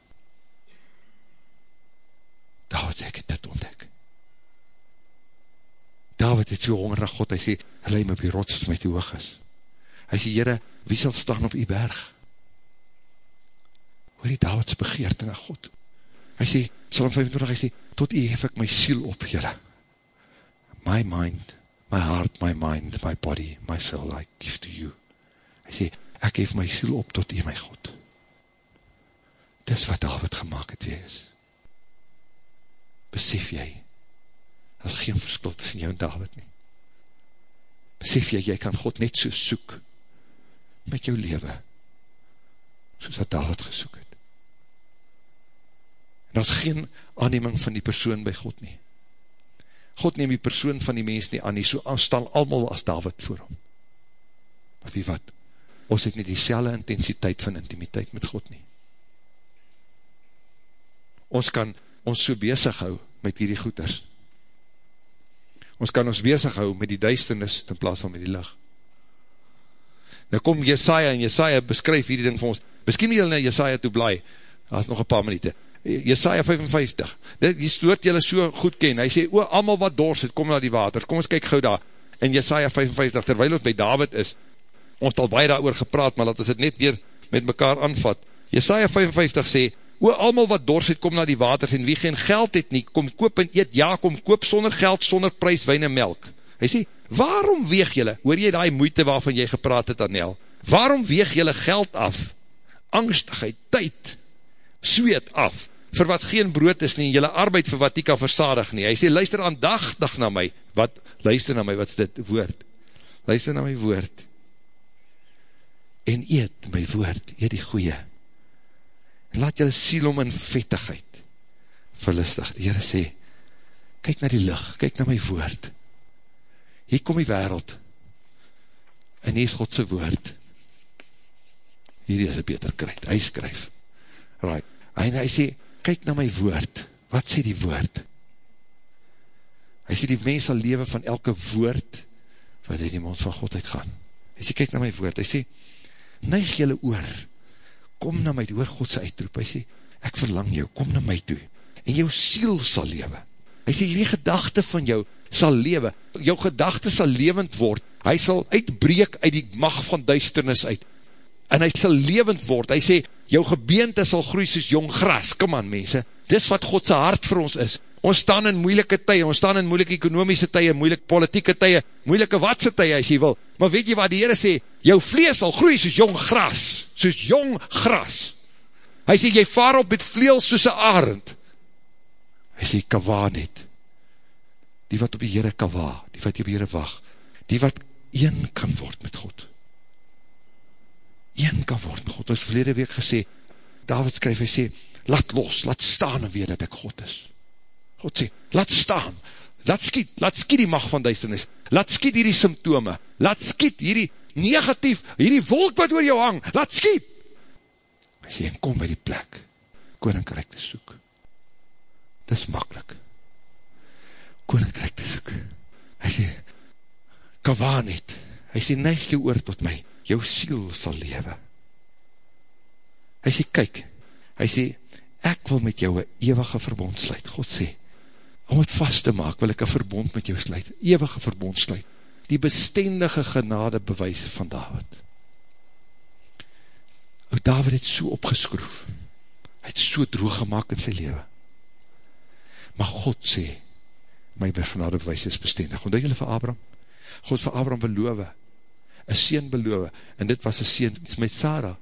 David sê, ek het dit ontdek. David het so honger na God, hy sê, hulle my op die rots as my te hoog is. Hy sê, Heere, wie sal staan op die berg? Hoor die Davids begeerte na God. Hy sê, Psalm 25, hy sê, tot u hef ek my siel op, Heere. My mind, my heart, my mind, my body, my soul, I give to you. Hy sê, ek hef my siel op tot u, my God. Dis wat David gemaakt het, wees. Besef jy, dat er geen verskil tussen jou en David nie. Besef jy, jy kan God net so soek, met jou leven, soos wat David gesoek het. En daar is geen aanneming van die persoon by God nie. God neem die persoon van die mens nie aan nie, so aanstal allemaal as David voor hom. Maar wie wat? Ons het nie die selle intensiteit van intimiteit met God nie. Ons kan ons so bezig hou met hierdie goeders. Ons kan ons bezig hou met die duisternis in plaas van met die licht. Nou kom Jesaja en Jesaja beskryf hierdie ding vir ons. Misschien nie jy na Jesaja toe blaai, daar is nog een paar minuute. Jesaja 55, dit, die stoort jylle so goed ken, hy sê, o, allemaal wat dors het, kom na die water, kom ons kyk gauw daar, in Jesaja 55, terwijl ons by David is, ons al baie daar gepraat, maar laat ons het net weer met mekaar aanvat, Jesaja 55 sê, o, allemaal wat dors het, kom na die water, en wie geen geld het nie, kom koop en eet, ja, kom koop sonder geld, sonder prijs, wijn en melk, hy sê, waarom weeg jylle, hoor jy die moeite waarvan jy gepraat het, Anel, waarom weeg jylle geld af, angstigheid, tyd, zweet af, vir wat geen brood is nie, jylle arbeid vir wat nie kan versadig nie. Hy sê, luister aandachtig na my, wat, luister na my, wat is dit? Woord? Luister na my woord, en eet my woord, eet die goeie, en laat jylle siel om in vettigheid, verlustig. Die Heere sê, kyk na die licht, kyk na my woord, hier kom die wereld, en hier is Godse woord, hier is een beter krijt, hy skryf, right, en hy sê, kyk na my woord, wat sê die woord? Hy sê die mens sal lewe van elke woord, wat hy die mond van God uitgaan. Hy sê, kyk na my woord, hy sê, neig jylle oor, kom na my, oor Godse uitroep, hy sê, ek verlang jou, kom na my toe, en jou siel sal lewe. Hy sê, hierdie gedachte van jou sal lewe, jou gedachte sal levend word, hy sal uitbreek uit die mag van duisternis uit, en hy sal levend word, hy sê, jou gebeente sal groei soos jong gras, kom aan mense, dis wat Godse hart vir ons is, ons staan in moeilike tye, ons staan in moeilike ekonomiese tye, moeilike politieke tye, moeilike watse tye as jy wil, maar weet jy wat die Heere sê, jou vlees sal groei soos jong gras, soos jong gras, hy sê, jy vaar op met vleels soos een arend, hy sê, kawa net, die wat op die Heere kawa, die wat op die Heere wacht, die wat een kan word met God, een kan word met God. Ons verlede week gesê, David skryf, hy sê, laat los, laat staan en weet dat ek God is. God sê, laat staan, laat skiet, laat skiet die macht van duisternis, laat skiet hierdie symptome, laat skiet hierdie negatief, hierdie wolk wat oor jou hang, laat skiet. Sê, en kom by die plek, koninkrijk te soek. Dis makkelijk. Koninkrijk te soek. Hy sê, kawa net, hy sê, neig jou oor tot my, jou siel sal lewe. Hy sê, kyk, hy sê, ek wil met jou een eeuwige verbond sluit. God sê, om het vast te maak, wil ek een verbond met jou sluit, eeuwige verbond sluit, die bestendige genade bewys van David. O, David het so opgeskroef, hy het so droog gemaakt in sy leven. Maar God sê, my genade bewys is bestendig. Want dat julle vir Abraham, God vir Abraham beloof, een sien beloof, en dit was een sien met Sarah.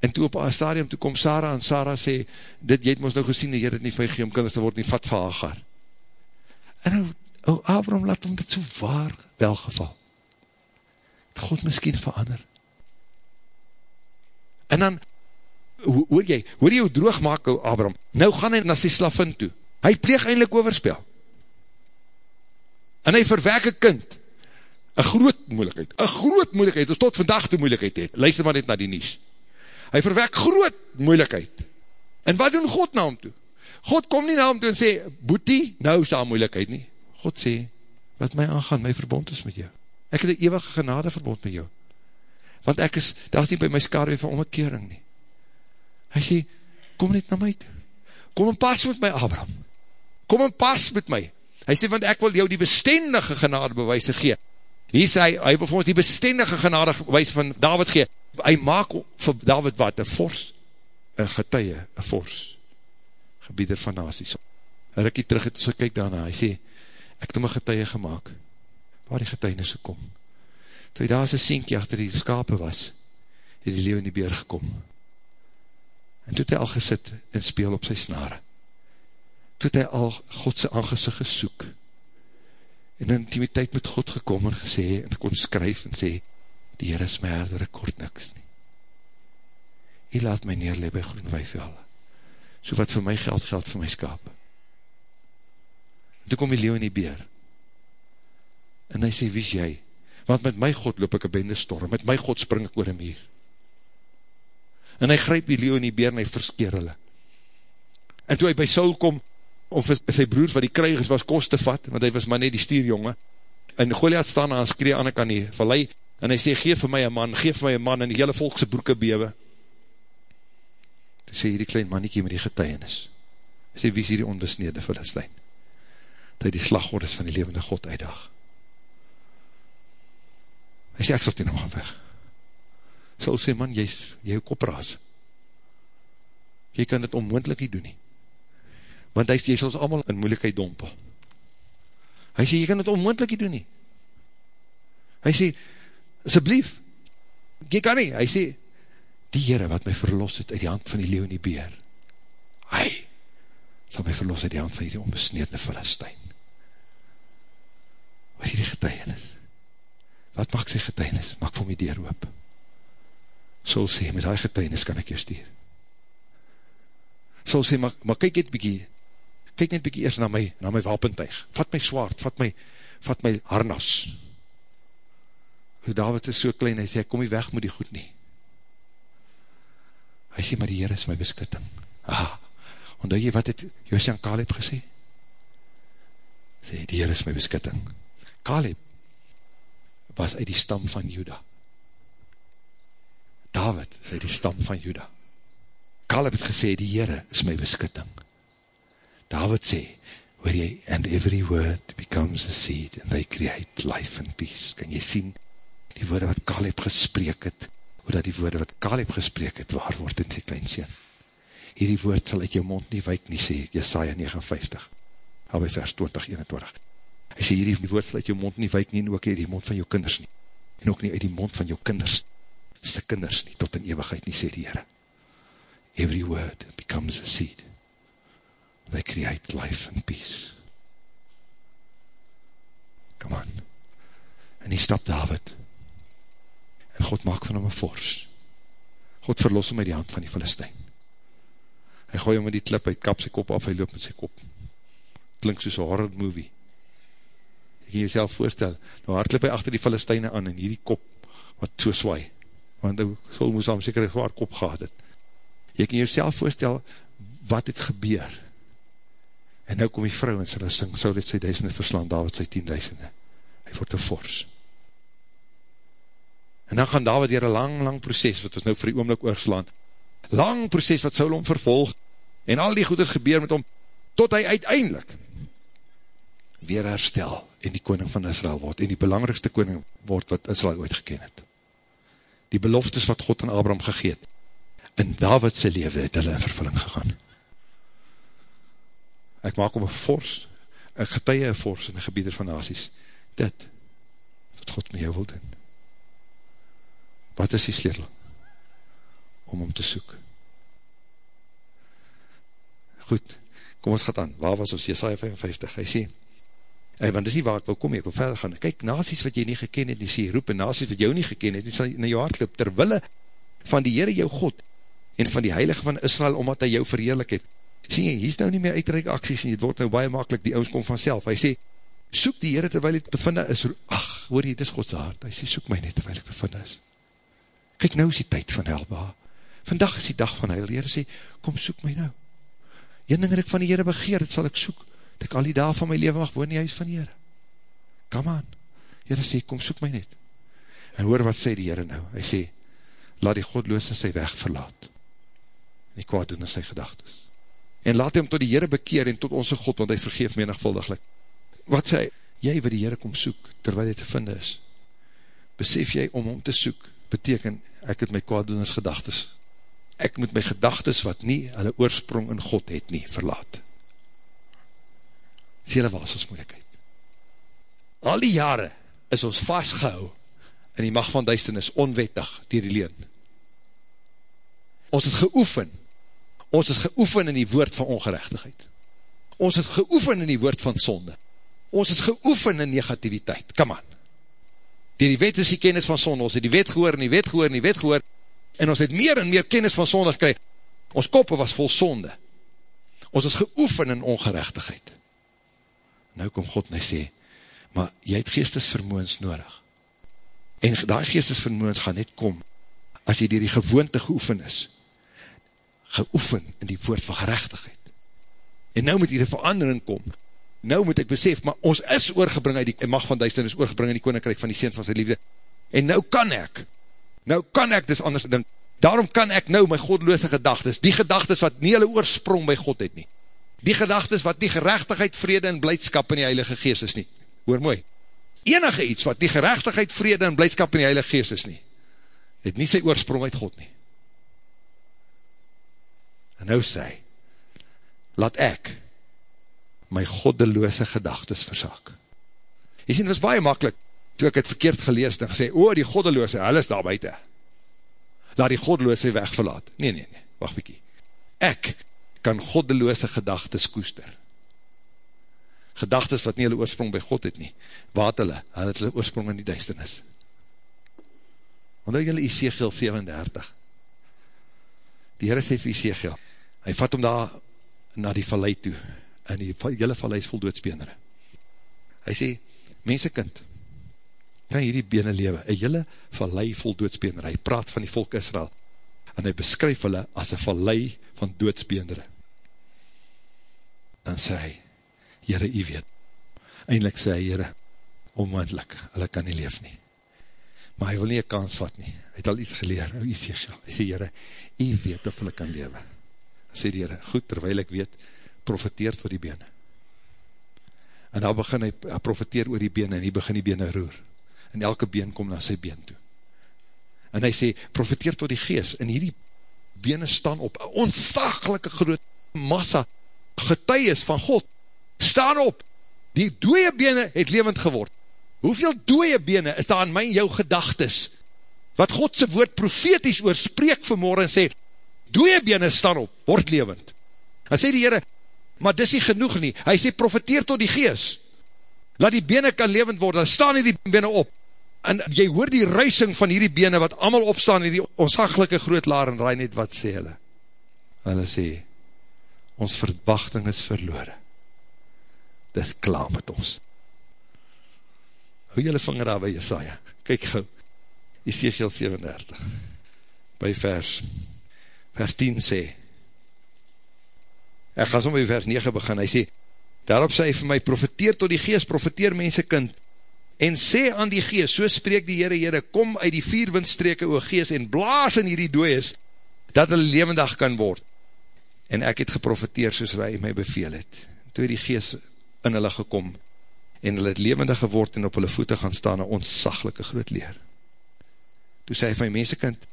En toe op een stadium, toe kom Sarah, en Sarah sê, dit, jy het ons nou gesien, die Heer het nie vir my om kinders te word, nie vat vir Hagar. En ou, ou Abraham laat hom dit so waar welgeval. Het God miskien verander. En dan, hoor jy, hoor jy hoe droog maak, ou Abraham, nou gaan hy na sy slavin toe. Hy pleeg eindelijk overspel. En hy verwek een kind, een groot moeilijkheid, een groot moeilijkheid, ons tot vandag die moeilijkheid het, luister maar net na die nies, hy verwerk groot moeilijkheid, en wat doen God na hom toe? God kom nie na hom toe en sê, boetie, nou is daar moeilijkheid nie, God sê, wat my aangaan, my verbond is met jou, ek het een eeuwige genade verbond met jou, want ek is, daar is nie by my skare van omkering nie, hy sê, kom net na my toe, kom en pas met my Abraham, kom en pas met my, Hy sê, want ek wil jou die bestendige genade bewijse gee. Hier sê hy, hy wil vir ons die bestendige genade bewijse van David gee. Hy maak vir David wat, een fors, een getuie, een fors, gebieder van nasies. Rikkie terug het, so kyk daarna, hy sê, ek het een getuie gemaakt, waar die getuienis gekom. Toe hy daar as een sienkie achter die skape was, het die leeuw in die beer gekom. En toe het hy al gesit en speel op sy snare. Toe het hy al Godse aangezicht gesoek. En in intimiteit met God gekom en gesê, en kon skryf en sê, die Heer is my herder, ek kort niks nie. Hy laat my neerlee by groen weivelde. So wat vir my geld, geld vir my skaap. En toe kom die leeuw in die beer. En hy sê, wie is jy? Want met my God loop ek een bende storm, met my God spring ek oor een muur en hy grijp die leeuw in die beer en hy verskeer hulle. En toe hy by Saul kom, of sy broers wat die kruigers was kost te vat, want hy was maar net die stierjonge, en Goliath staan aan, skree aan ek aan die vallei, en hy sê, geef vir my een man, geef vir my een man, en die hele volkse broeke bewe. Sê hierdie klein manniekie met die getuienis, sê, wie is hierdie onbesnede Filistijn? Dat hy die slagwoordes van die levende God uitdag. Hy sê, ek sal die nog weg sal sê, man, jy is jou kopraas. Jy kan dit onmoendlik nie doen nie. Want hy, jy sal ons allemaal in moeilijkheid dompel. Hy sê, jy kan dit onmoendlik nie doen nie. Hy sê, asjeblief, jy kan nie. Hy sê, die Heere wat my verlos het uit die hand van die leeuw en die beer, hy sal my verlos uit die hand van die onbesneedne Filistijn. Wat is die getuienis? Wat maak sy getuienis? Maak vir my deur oop. Saul sê, met die getuinis kan ek jou stuur. Saul sê, maar, maar kyk net bykie, kyk net bykie eers na my, na my wapentuig. Vat my swaard, vat my, vat my harnas. Hoe David is so klein, hy sê, kom nie weg moet die goed nie. Hy sê, maar die Heer is my beskutting. Ah, ondou jy wat het Josie en Kaleb gesê? Sê, die Heer is my beskutting. Kaleb was uit die stam van Judah. David is uit die stam van Juda. Caleb het gesê, die Heere is my beskutting. David sê, hoor jy, and every word becomes a seed, and they create life and peace. Kan jy sien, die woorde wat Caleb gespreek het, hoe dat die woorde wat Caleb gespreek het, waar word in die kleinseen. Hierdie woord sal uit jou mond nie wijk nie, sê Jesaja 59, al by vers 20, 21. Hy sê, hierdie woord sal uit jou mond nie wijk nie, en ook uit die mond van jou kinders nie, en ook nie uit die mond van jou kinders nie sy kinders nie, tot in eeuwigheid nie, sê die Heere. Every word becomes a seed. They create life and peace. Come on. En hier stap David. En God maak van hom een fors. God verlos hom uit die hand van die Filistijn. Hy gooi hom met die klip, hy kap sy kop af, hy loop met sy kop. Klink soos een horror movie. Jy kan jyself voorstel, nou hardloop hy achter die Filistijne aan, en hierdie kop, wat so swaai, want die Saul moes al seker een zwaar kop gehad het. Jy kan jouself voorstel, wat het gebeur? En nou kom die vrou en sy sing, Saul het sy duisende verslaan, David sy tienduisende. Hy word een fors. En dan gaan David hier een lang, lang proces, wat ons nou vir die oomlik oorslaan, lang proces wat Saul om vervolg, en al die goeders gebeur met hom, tot hy uiteindelik weer herstel, en die koning van Israel word, en die belangrikste koning word wat Israel ooit geken het die beloftes wat God aan Abraham gegeet, in Davidse leven het hulle in vervulling gegaan. Ek maak om een fors, een getuie een fors in die gebieder van nasies, dit, wat God met jou wil doen. Wat is die sleutel? Om om te soek. Goed, kom ons gaat aan, waar was ons, Jesaja 55, hy sê, Hey, want dis nie waar ek wil kom, ek wil verder gaan. Kyk, nasies wat jy nie geken het, nie sê, roep, en nasies wat jou nie geken het, nie sal na jou hart loop, terwille van die Heere jou God, en van die Heilige van Israel, omdat hy jou verheerlik het. Sê jy, hier is nou nie meer uitreik acties, en het word nou baie makkelijk, die ouds kom vanself. Hy sê, soek die Heere terwijl hy te vinden is, ach, hoor jy, dis Godse hart. Hy sê, soek my net terwijl ek te vinden is. Kyk, nou is die tyd van helba. Vandag is die dag van heil. Die Heere sê, kom soek my nou. Een ding wat ek van die Heere begeer, dit sal ek soek dat ek al die dag van my leven mag woon in die huis van die Heere. Come on. Heere sê, kom soek my net. En hoor wat sê die Heere nou. Hy sê, laat die godloose sy weg verlaat. En die kwaad doen in sy gedagtes. En laat hy om tot die Heere bekeer en tot onze God, want hy vergeef menigvuldiglik. wat sê, jy wat die Heere kom soek, terwijl hy te vind is, besef jy om om te soek, beteken, ek het my kwaaddoeners gedagtes, ek moet my gedagtes wat nie, hulle oorsprong in God het nie, verlaat. Sê hulle was ons moeilijkheid. Al die jare is ons vastgehou in die macht van duisternis, onwettig, dier die leen. Ons het geoefen, ons het geoefen in die woord van ongerechtigheid. Ons het geoefen in die woord van sonde. Ons het geoefen in negativiteit. Come on. Die die wet is die kennis van sonde. Ons het die wet gehoor en die wet gehoor en die wet gehoor. En ons het meer en meer kennis van sonde gekry. Ons koppe was vol sonde. Ons het geoefen in ongerechtigheid. Nou kom God en hy sê, maar jy het geestesvermoens nodig. En die geestesvermoens gaan net kom, as jy dier die gewoonte geoefen is, geoefen in die woord van gerechtigheid. En nou moet hier een verandering kom. Nou moet ek besef, maar ons is oorgebring uit die macht van duisternis, is oorgebring in die koninkrijk van die sien van sy liefde. En nou kan ek, nou kan ek dus anders dink, daarom kan ek nou my godloose gedagtes, die gedagtes wat nie hulle oorsprong by God het nie, die gedagtes wat die gerechtigheid, vrede en blijdskap in die heilige geest is nie, hoor mooi, enige iets wat die gerechtigheid, vrede en blijdskap in die heilige geest is nie, het nie sy oorsprong uit God nie. En nou sê, laat ek my goddeloose gedagtes versak. Jy sien, was baie makkelijk, toe ek het verkeerd gelees en gesê, o, die goddeloose, hy is daar buiten. Laat die goddeloose wegverlaat. Nee, nee, nee, wacht bykie. Ek kan goddeloose gedagtes koester. Gedagtes wat nie hulle oorsprong by God het nie. Wat hulle? Hulle het hulle oorsprong in die duisternis. Want nou julle Ezekiel 37. Die Heere sê vir Ezekiel, hy vat hom daar na die vallei toe, en die hele vallei is vol doodsbeenere. Hy sê, mensekind, kan hierdie bene lewe, een hele vallei vol doodsbeenere, hy praat van die volk Israel, en hy beskryf hulle as een vallei van doodsbeenere. Dan sê hy, Heere, jy weet, eindelijk sê hy, Heere, onmoendlik, hulle kan nie leef nie. Maar hy wil nie een kans vat nie, hy het al iets geleer, hy sê, hy sê, Heere, jy weet of hulle kan lewe. Hy sê die Heere, goed, terwijl ek weet, profiteer tot die bene. En dan begin hy, hy profiteer oor die bene, en hy begin die bene roer. En elke been kom na sy been toe. En hy sê, profiteer tot die gees, en hierdie bene staan op, onzagelike groot massa, getuies van God, staan op, die dooie bene het levend geword. Hoeveel dooie bene is daar in my en jou gedagtes, wat Godse woord profeties oorspreek vanmorgen en sê, dooie bene staan op, word levend. Dan sê die Heere, maar dis nie genoeg nie. Hy sê, profiteer tot die gees. Laat die bene kan levend word, dan staan die bene op. En jy hoor die ruising van hierdie bene, wat allemaal opstaan in die onzaglike grootlaar en raai net, wat sê hulle? Hulle sê, ons verwachting is verloore. Dis klaar met ons. Hou jylle vinger daar by Jesaja. Kijk gauw, Ezekiel 37, by vers, vers 10 sê, ek gaan som by vers 9 begin, hy sê, daarop sê hy vir my, profeteer tot die geest, profeteer mense kind, en sê aan die geest, so spreek die Heere, Heere, kom uit die vier windstreke oor geest, en blaas in hierdie dooies, dat hulle levendig kan word, en ek het geprofeteer soos hy my beveel het, toe die geest in hulle gekom, en hulle het levendig geword, en op hulle voete gaan staan, een onsaglike groot leer. Toe sê hy vir my, mensekind,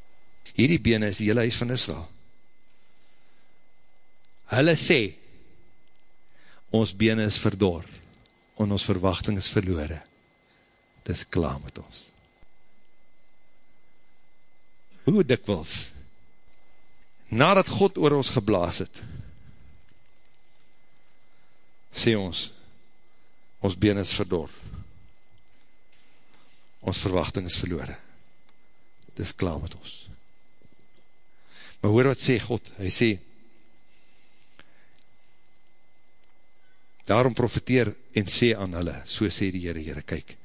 hierdie bene is die hele huis van Israel, hulle sê, ons bene is verdor, en ons verwachting is verloore, het is klaar met ons. Hoe dikwils, nadat God oor ons geblaas het, sê ons, ons bene is verdor, ons verwachting is verloore, het is klaar met ons. Maar hoor wat sê God, hy sê, Daarom profiteer en sê aan hulle, so sê die Heere, Heere, kyk,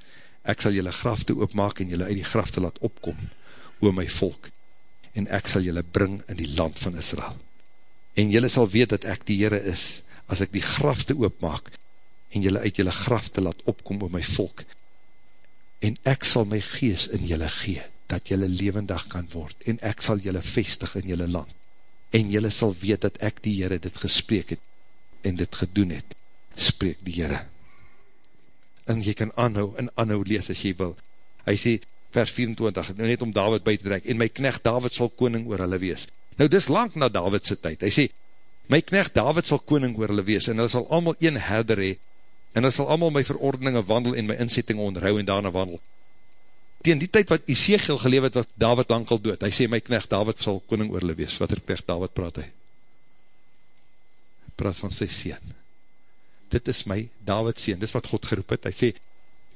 ek sal julle grafte oopmaak en julle uit die grafte laat opkom, oor my volk, en ek sal julle bring in die land van Israel. En julle sal weet dat ek die Heere is, as ek die grafte oopmaak, en julle uit julle grafte laat opkom oor my volk, en ek sal my gees in julle gee, dat julle levendig kan word, en ek sal julle vestig in julle land, en julle sal weet dat ek die Heere dit gesprek het, en dit gedoen het, spreek die Heere. en jy kan anhou en anhou lees as jy wil. Hy sê, vers 24, nou net om David by te drek, en my knecht David sal koning oor hulle wees. Nou dis lang na Davidse tyd, hy sê, my knecht David sal koning oor hulle wees, en hulle sal allemaal een herder hee, en hulle sal allemaal my verordeninge wandel en my inzetting onderhou en daarna wandel. Tegen die tyd wat Ezekiel geleef het, wat David lang al dood, hy sê, my knecht David sal koning oor hulle wees. Wat er knecht David praat hy? Praat van sy sien. Dit is my David sien, dit is wat God geroep het. Hy sê,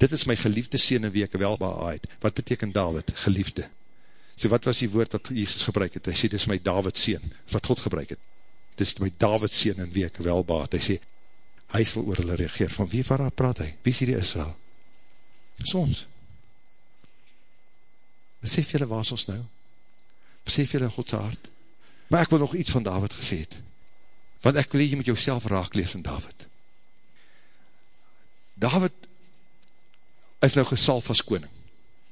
dit is my geliefde sien en wie ek welbaarheid. Wat beteken David? Geliefde. So wat was die woord wat Jesus gebruik het? Hy sê, dit is my David sien, wat God gebruik het. Dit is my David sien en wie ek welbaarheid. Hy sê, hy sal oor hulle reageer. Van wie waar praat hy? Wie is hier die Israel? Is ons. Besef jylle waar ons nou? Besef jylle Godse hart? Maar ek wil nog iets van David gesê het. Want ek wil jy met jouself raak lees van David. David is nou gesalf as koning.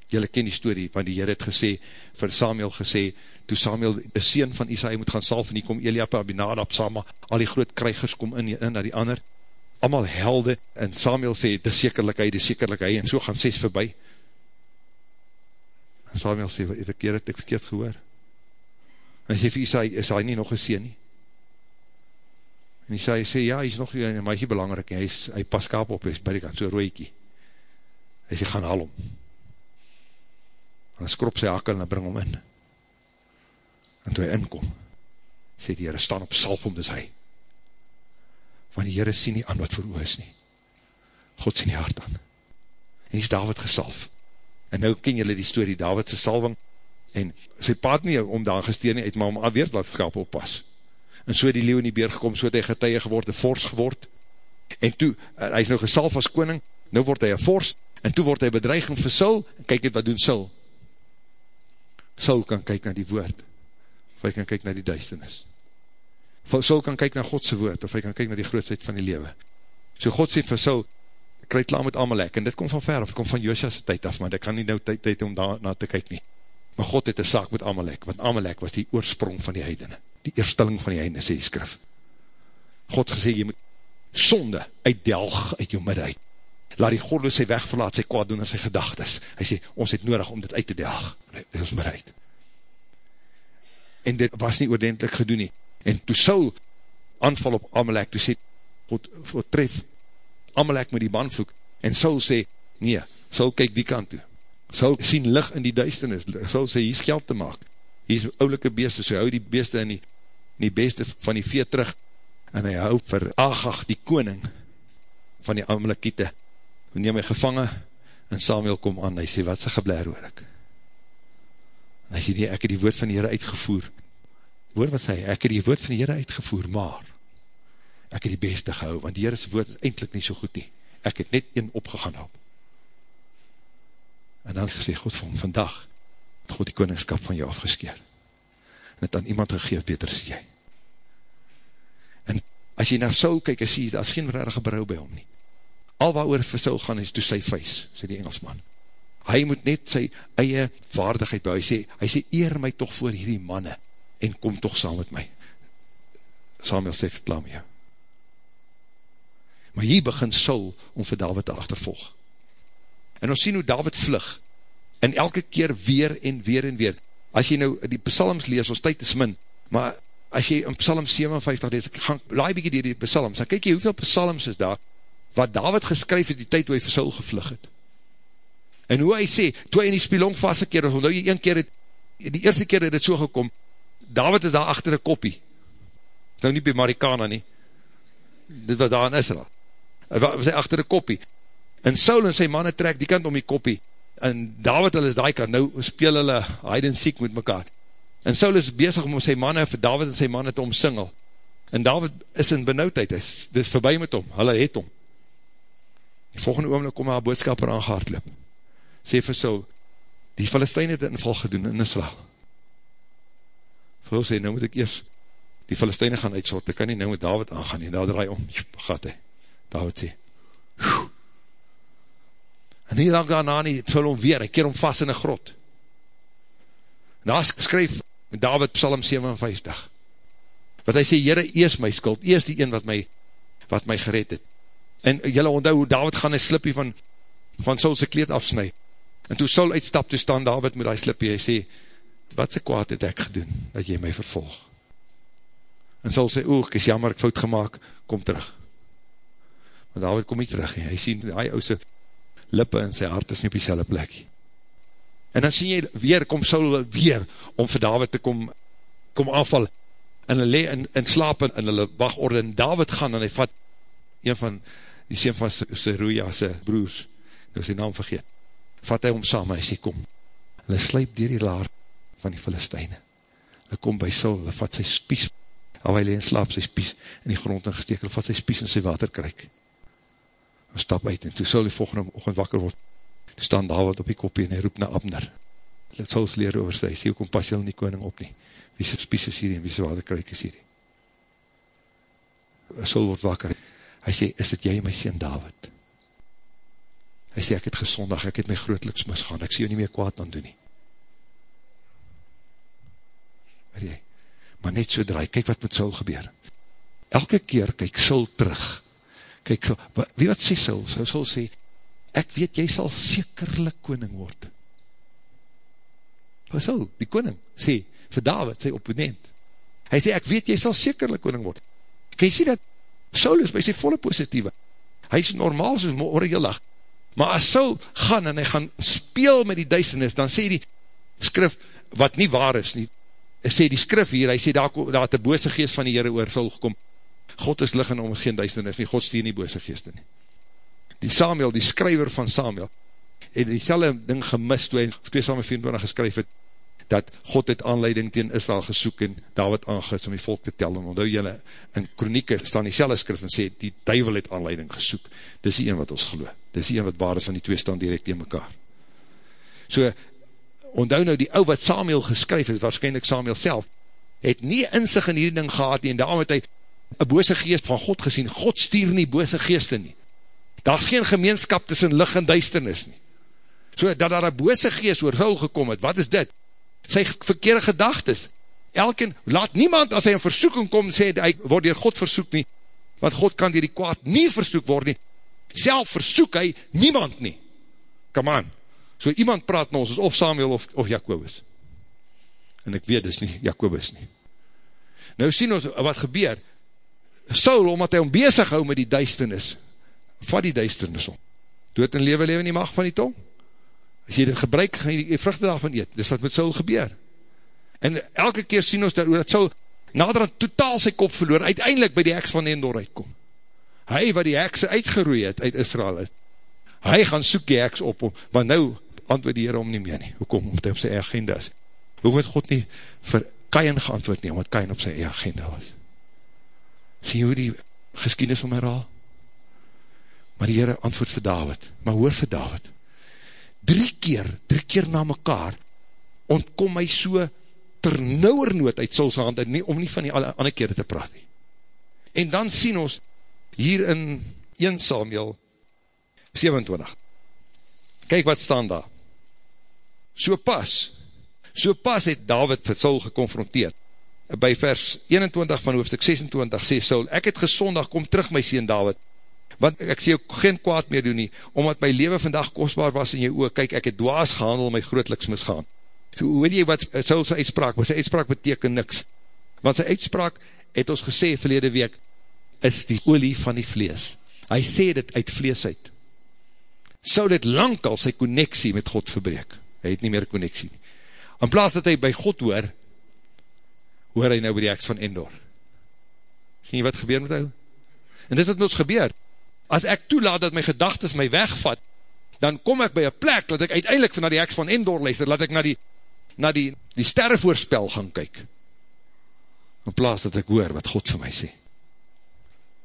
Julle ken die story, want die Heer het gesê, vir Samuel gesê, toe Samuel, die sien van Isaïe moet gaan salf, en die kom Eliab, Abinadab, Sama, al die groot krijgers kom in, in na die ander, allemaal helde, en Samuel sê, dis sekerlik hy, dis sekerlik hy, en so gaan ses voorbij. En Samuel sê, het ek het ek verkeerd gehoor? En hy sê vir Isai, is hy nie nog geseen nie? En Isai sê, ja, hy is nog, maar hy is nie belangrijk, hy, is, hy pas kaap op, hy is by die kant, so rooiekie. Hy sê, gaan haal om. En hy skrop sy hakkel en hy bring hom in. En toe hy inkom, sê die Heere, staan op salp om, dis hy want die Heere sien nie aan wat voor oor is nie. God sien die hart aan. En die is David gesalf. En nou ken julle die story, Davidse salving, en sy paad nie om daar gesteer nie, uit maar om alweer laat skap oppas. En so die leeuw in die beer gekom, so het hy getuie geword, een fors geword, en toe, hy is nou gesalf as koning, nou word hy een fors, en toe word hy bedreiging vir Sil, en kyk net wat doen Sil. Sil kan kyk na die woord, of hy kan kyk na die duisternis. Saul kan kyk na Godse woord, of hy kan kyk na die grootsheid van die lewe. So God sê vir Saul, kry klaar met Amalek, en dit kom van ver, of kom van Josia's tyd af, maar dit kan nie nou tyd, tyd om daar na te kyk nie. Maar God het een saak met Amalek, want Amalek was die oorsprong van die heidene, die eerstelling van die heidene, sê die skrif. God gesê, jy moet sonde uitdelg uit jou midde uit. Laat die godloos sy wegverlaat, sy kwaaddoener, sy gedagtes. Hy sê, ons het nodig om dit uit te delg. Dit is bereid. En dit was nie oordentlik gedoen nie. En toe Saul aanval op Amalek, toe sê, God tref Amalek met die banvoek, en Saul sê, nee, Saul kyk die kant toe. Saul sien lig in die duisternis, Saul sê, hier is geld te maak, hier is oulike beeste, so hou die beeste in die, in die beste van die vee terug, en hy hou vir Agag, die koning van die Amalekiete, en neem hy gevangen, en Samuel kom aan, hy sê, wat sy geblaar hoor ek? En hy sê, nee, ek het die woord van die Heere uitgevoer, hoor wat sê, ek het die woord van die Heere uitgevoer, maar, ek het die beste gehou, want die Heere's woord is eindelijk nie so goed nie, ek het net een opgegaan op. En dan gesê, God vir hom, vandag, het God die koningskap van jou afgeskeer, en het aan iemand gegeef, beter as jy. En as jy na Saul kyk, en sê, daar is geen rarige berouw by hom nie. Al wat oor vir Saul gaan, is to sy vuis, sê die Engelsman. Hy moet net sy eie vaardigheid bou, hy sê, hy sê, eer my toch voor hierdie manne, en kom toch saam met my. Samuel sê, klaar met jou. Maar hier begin Saul om vir David te achtervolg. En ons sien hoe David vlug, en elke keer weer en weer en weer. As jy nou die psalms lees, ons tyd is min, maar as jy in psalm 57 lees, ek gaan laai bykie dier die psalms, dan kyk jy hoeveel psalms is daar, wat David geskryf het die tyd hoe hy vir Saul gevlug het. En hoe hy sê, toe hy in die spelong vastgekeer, nou jy een keer het, die eerste keer het het so gekom, David is daar achter een koppie. Nou nie by Marikana nie. Dit wat daar in Israel. Hy was hy achter een koppie. En Saul en sy manne trek die kant om die koppie. En David hulle is die kant. Nou speel hulle hide and seek met mekaar. En Saul is bezig om sy manne, vir David en sy manne te omsingel. En David is in benauwdheid. Dit is voorbij met hom. Hulle het hom. Die volgende oomlik kom haar boodskapper aan gehaardloop. Sê vir Saul, die Filistijn het inval gedoen in Israel Vir sê, nou moet ek eers die Filisteine gaan uitsort, ek kan nie nou met David aangaan nie, daar draai om, gaat hy, David sê, Whew. En hier dan daarna nie, het vul hom weer, hy keer hom vast in een grot, en daar skryf David Psalm 57, wat hy sê, Heere, eers my skuld, eers die een wat my, wat my gered het, en jylle onthou hoe David gaan, hy slipie van, van Saul sy kleed afsnui. En toe Saul uitstap, toe staan David met die slipje, hy sê, wat sy kwaad het ek gedoen, dat jy my vervolg? En Saul sê, oog, ek is jammer, ek fout gemaakt, kom terug. Maar David kom nie terug, hy sien die ouse lippe en sy hart is nie op die selle plekje. En dan sien jy weer, kom Saul weer, om vir David te kom, kom aanval, en hulle le in, in slaap, en hulle wachtorde, en David gaan, en hy vat een van die sien van Seruja, sy broers, nou sy naam vergeet, vat hy om saam, hy sê, kom, hulle sluip dier die laar van die Filisteine, hulle kom by Saul, hulle vat sy spies, al hy leen slaap, sy spies in die grond ingesteek, hulle vat sy spies in sy waterkryk, en stap uit, en toe Saul die volgende ochtend wakker word, toe staan David op die kopie, en hy roep na Abner, let Saul's leer sy, sê, kom pas jy nie koning op nie, wie sy spies is hierdie, en wie sy waterkryk is hierdie, Saul word wakker, hy sê, is dit jy my sien David? Hy sê, ek het gesondag, ek het my grootliks misgaan, ek sê jou nie meer kwaad aan doen nie. Maar jy, maar net so draai, kyk wat met Saul gebeur. Elke keer kyk Saul terug, kyk, wie wat sê Saul? Saul sê, ek weet jy sal sekerlik koning word. Wat Saul, die koning, sê, vir David, sy opponent. Hy sê, ek weet jy sal sekerlik koning word. Kan jy sê dat Saul is by sy volle positieve. Hy is normaal soos dag. Maar as Saul gaan en hy gaan speel met die duisternis, dan sê die skrif, wat nie waar is nie, sê die skrif hier, hy sê daar, daar het die bose geest van die Heere oor Saul gekom. God is liggen om geen duisternis nie, God stuur nie bose geest nie. Die Samuel, die skryver van Samuel, het die selle ding gemis, toe hy 2 Samuel 24 geskryf het, dat God het aanleiding teen Israel gesoek en David aangeis om die volk te tel, en onthou jylle, in kronieke staan die selle skrif en sê, die duivel het aanleiding gesoek, dis die een wat ons geloof, dis die een wat waar is van die twee staan direct tegen mekaar. So, onthou nou die ou wat Samuel geskryf het, waarschijnlijk Samuel self, het nie in sig in die ding gehad en daarom het hy een bose geest van God gesien, God stuur nie bose geeste nie, daar is geen gemeenskap tussen lig en duisternis nie, so dat daar een bose geest oor Saul gekom het, wat is dit? sy verkeerde gedagtes. Elkeen, laat niemand as hy in versoeking kom, sê hy word dier God versoek nie, want God kan dier die kwaad nie versoek word nie. Self versoek hy niemand nie. Come on. So iemand praat met ons, of Samuel of, of Jacobus. En ek weet, dis nie Jacobus nie. Nou sien ons wat gebeur. Saul, omdat hy om bezig hou met die duisternis, vat die duisternis om. Dood en lewe, lewe in die macht van die tong. As jy dit gebruik, gaan jy die vruchte daarvan eet. Dis wat met Saul gebeur. En elke keer sien ons dat, dat Saul nader aan totaal sy kop verloor, uiteindelik by die heks van Endor uitkom. Hy wat die hekse uitgeroei het uit Israel het, hy gaan soek die heks op, want nou antwoord die Heere om nie meer nie. Hoekom? Omdat hy op sy agenda is. Hoekom het God nie vir Kain geantwoord nie, omdat Kain op sy agenda was. Sien hoe die geschiedenis om herhaal? Maar die Heere antwoord vir David, maar hoor vir David, drie keer, drie keer na mekaar, ontkom hy so ter nouwer nood uit Saul's hand, nie, om nie van die ander kere te praat nie. En dan sien ons, hier in 1 Samuel 27, kyk wat staan daar, so pas, so pas het David vir Saul geconfronteerd, by vers 21 van hoofdstuk 26 sê Saul, ek het gesondag, kom terug my sien David, want ek sê ook geen kwaad meer doen nie, omdat my leven vandag kostbaar was in jou oor, kyk, ek het dwaas gehandel, my grootliks misgaan. So, weet jy wat Saul sy uitspraak, maar sy uitspraak beteken niks, want sy uitspraak het ons gesê verlede week, is die olie van die vlees. Hy sê dit uit vlees uit. Saul het lang al sy connectie met God verbreek. Hy het nie meer connectie nie. In plaas dat hy by God hoor, hoor hy nou by die heks van Endor. Sien jy wat gebeur met hy? En dit is wat met ons gebeur as ek toelaat dat my gedagtes my wegvat, dan kom ek by een plek, dat ek uiteindelik van na die heks van Endor luister, dat ek na die, na die, die sterrevoorspel gaan kyk, in plaas dat ek hoor wat God vir my sê.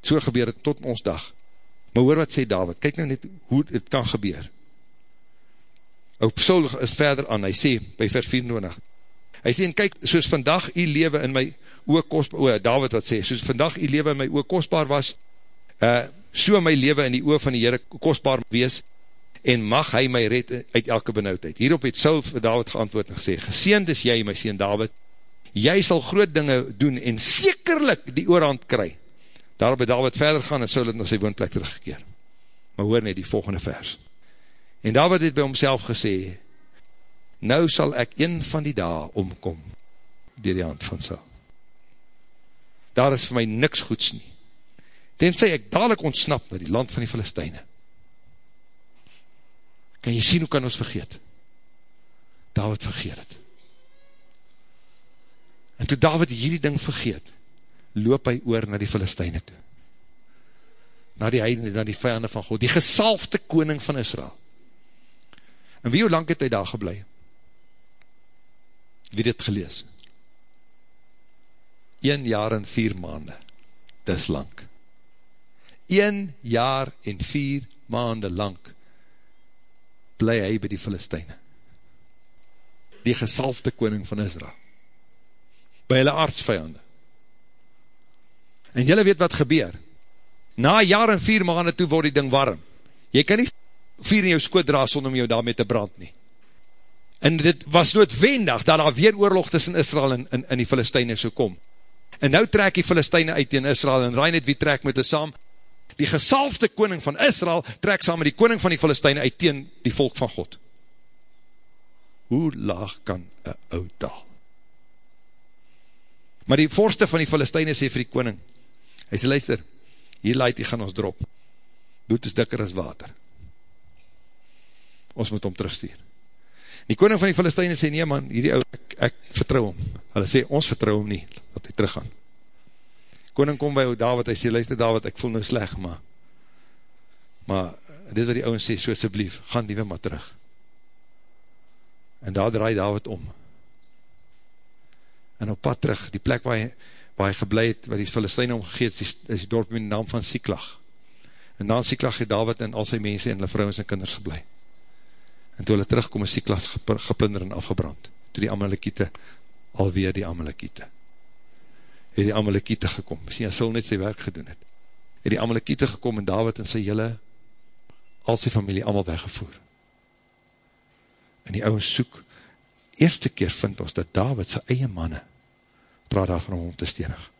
So gebeur het tot ons dag. Maar hoor wat sê David, kyk nou net hoe het kan gebeur. Ou Psaul is verder aan, hy sê, by vers 24, hy sê, en kyk, soos vandag die lewe in my oor kostbaar, o, David wat sê, soos vandag die lewe in my oor kostbaar was, uh, so my leven in die oor van die Heere kostbaar wees, en mag hy my red uit elke benauwdheid. Hierop het Saul vir David geantwoord en gesê, geseend is jy, my sien David, jy sal groot dinge doen, en sekerlik die oorhand kry. Daarop het David verder gaan, en Saul het na sy woonplek teruggekeer. Maar hoor net die volgende vers. En David het by homself gesê, nou sal ek een van die dae omkom, dier die hand van Saul. Daar is vir my niks goeds nie. Tenzij ek dadelijk ontsnap na die land van die Filisteine. Kan jy sien hoe kan ons vergeet? David vergeet het. En toe David hierdie ding vergeet, loop hy oor na die Filisteine toe. Na die heidende, na die vijande van God, die gesalfde koning van Israel. En wie hoe lang het hy daar geblei? Wie dit gelees? 1 jaar en 4 maande. Dis lang. 1 jaar en 4 maande lang bly hy by die Filisteine. Die gesalfde koning van Israel. By hulle artsvijande. En jylle weet wat gebeur. Na jaar en 4 maande toe word die ding warm. Jy kan nie vier in jou skoot dra sonder om jou daarmee te brand nie. En dit was noodwendig dat daar weer oorlog tussen Israel en, en, en die Filisteine so kom. En nou trek die Filisteine uit tegen Israel en raai net wie trek met hulle saam. Die gesalfde koning van Israel trek saam met die koning van die Filisteine uit tegen die volk van God. Hoe laag kan een oud taal? Maar die voorste van die Filisteine sê vir die koning, hy sê luister, hier leid die gaan ons drop. Bloed is dikker as water. Ons moet om terugstuur. Die koning van die Filisteine sê, nee man, hierdie ou, ek, ek vertrouw hom. Hulle sê, ons vertrouw hom nie, dat hy teruggaan. Koning kom by David, hy sê, luister David, ek voel nou sleg, maar, maar, dit is wat die ouwe sê, so asjeblief, gaan die weer maar terug. En daar draai David om. En op pad terug, die plek waar hy, waar hy geblei het, waar die Filisteine omgegeet, is, is die dorp met die naam van Siklag. En dan Siklag het David en al sy mense en hulle vrouwens en kinders geblei. En toe hulle terugkom, is Siklas geplinder en afgebrand. Toe die Amalekiete, alweer die Amalekiete. Het die Amalekiete gekom. Misschien hy sal net sy werk gedoen het. Het die Amalekiete gekom en David en sy hele, al sy familie allemaal weggevoer. En die ouwe soek, eerste keer vind ons dat David sy eie manne, praat daar van hom te stenig.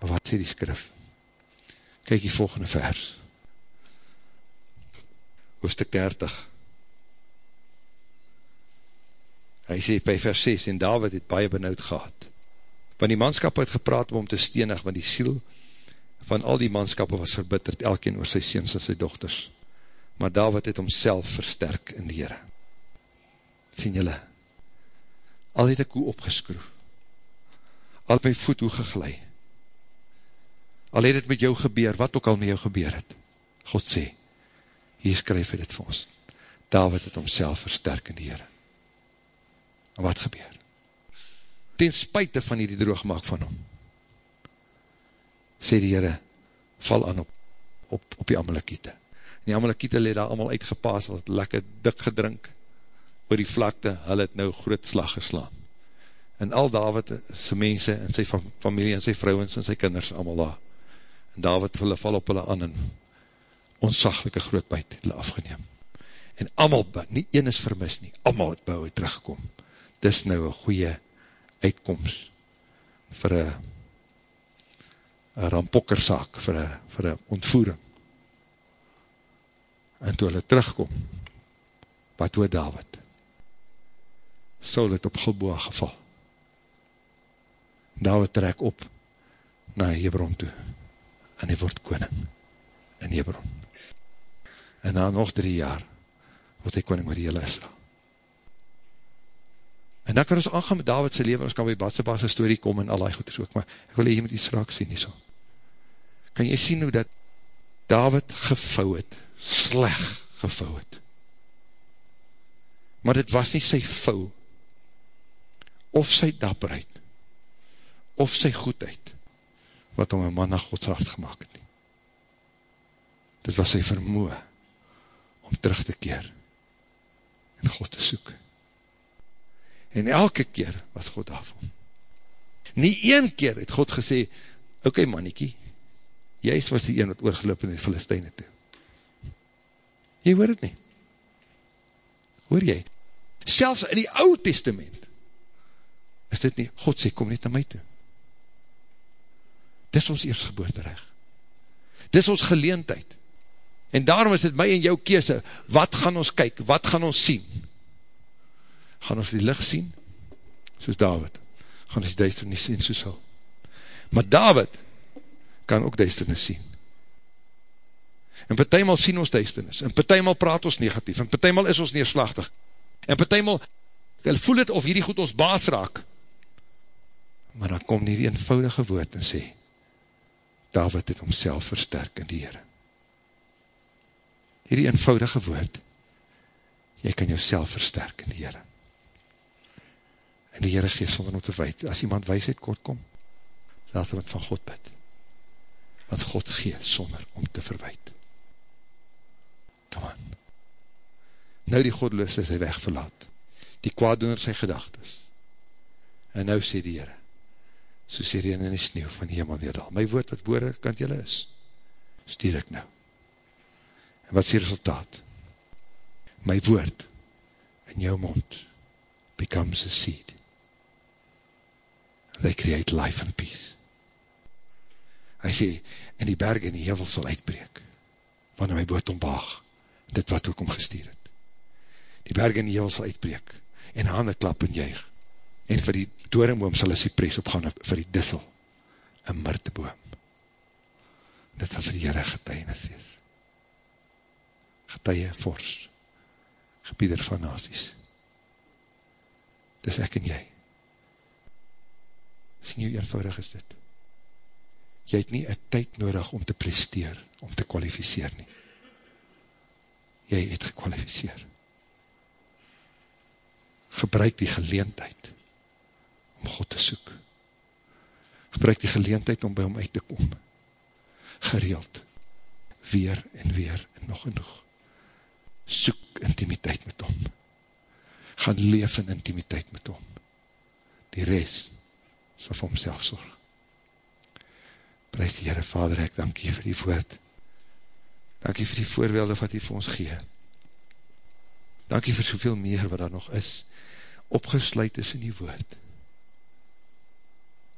Maar wat sê die skrif? Kijk die volgende vers hoofdstuk 30. Hy sê by vers 6, en David het baie benauwd gehad. Want die manskap het gepraat om te stenig, want die siel van al die manskappe was verbitterd, elkeen oor sy seens en sy dochters. Maar David het homself versterk in die Heere. Sien julle, al het ek hoe opgeskroef, al my voet hoe geglui, al het het met jou gebeur, wat ook al met jou gebeur het, God sê, hier skryf hy dit vir ons. David het homself versterk in die Heere. En wat gebeur? Ten spuite van die droogmaak van hom, sê die Heere, val aan op, op, op die Amalekiete. En die Amalekiete leed daar allemaal uitgepaas, al het lekker dik gedrink, oor die vlakte, hulle het nou groot slag geslaan. En al David, sy mense, en sy familie, en sy vrouwens, en sy kinders, allemaal daar. En David, hulle val op hulle aan, en onzaglike groot buit het hulle afgeneem. En amal, nie een is vermis nie, amal het bouw het teruggekom. Dis nou een goeie uitkomst vir een rampokkerzaak, vir een, vir een ontvoering. En toe hulle terugkom, wat hoe David? Saul het op Gilboa geval. David trek op na Hebron toe, en hy word koning in Hebron en na nog drie jaar, word hy koning oor die hele Israel. En dan kan ons aangaan met Davidse leven, ons kan by Batsabase story kom en al die goeders ook, maar ek wil hier met iets raak sien, nie so. Kan jy sien hoe dat David gevou het, sleg gevou het. Maar dit was nie sy vou, of sy dapperheid, of sy goedheid, wat om een man na Gods hart gemaakt het nie. Dit was sy vermoe, om terug te keer en God te soek. En elke keer was God daar van. Nie een keer het God gesê, ok manniekie, jy was die een wat oorgeloop in die Filisteine toe. Jy hoor het nie. Hoor jy? Selfs in die oud testament is dit nie, God sê, kom net na my toe. Dis ons eerst geboorterecht. Dis ons geleentheid En daarom is dit my en jou kese, wat gaan ons kyk, wat gaan ons sien? Gaan ons die licht sien? Soos David. Gaan ons die duisternis sien soos hy? Maar David kan ook duisternis sien. En partijmal sien ons duisternis, en partijmal praat ons negatief, en partijmal is ons neerslachtig, en partijmal voel het of hierdie goed ons baas raak, maar dan kom nie die eenvoudige woord en sê, David het homself versterk in die Heere. Hierdie eenvoudige woord, jy kan jouself versterk in die Heere. En die Heere geef sonder om te weid, as iemand wijsheid kort kom, laat hom het van God bid. Want God geef sonder om te verweid. Come on. Nou die godloos is hy wegverlaat. Die kwaaddoener sy gedagtes. En nou sê die Heere, so sê die in die sneeuw van die hemel neerdal. My woord wat woorde kant jylle is, stuur ek nou. En wat is die resultaat? My woord in jou mond becomes a seed. They create life and peace. Hy sê, en die berg en die hevel sal uitbreek, wanneer my woord ombaag, dit wat ook omgestuur het. Die berg en die hemel sal uitbreek, en handen klap en juig, en vir die doringboom sal een cypress opgaan, vir die dissel, een myrteboom. Dit sal vir die Heere getuienis wees. Getuie fors, gebieder van nasies. Dis ek en jy. Sien hoe eenvoudig is dit? Jy het nie een tyd nodig om te presteer, om te kwalificeer nie jy het gekwalificeer. Gebruik die geleentheid om God te soek. Gebruik die geleentheid om by hom uit te kom. Gereeld. Weer en weer en nog genoeg. Soek intimiteit met hom. Gaan leef in intimiteit met hom. Die rest sal vir homself zorg. Prijs die Heere Vader, ek dank jy vir die woord. Dankie vir die voorbeelde wat hy vir ons gee. Dankie vir soveel meer wat daar nog is, opgesluit is in die woord.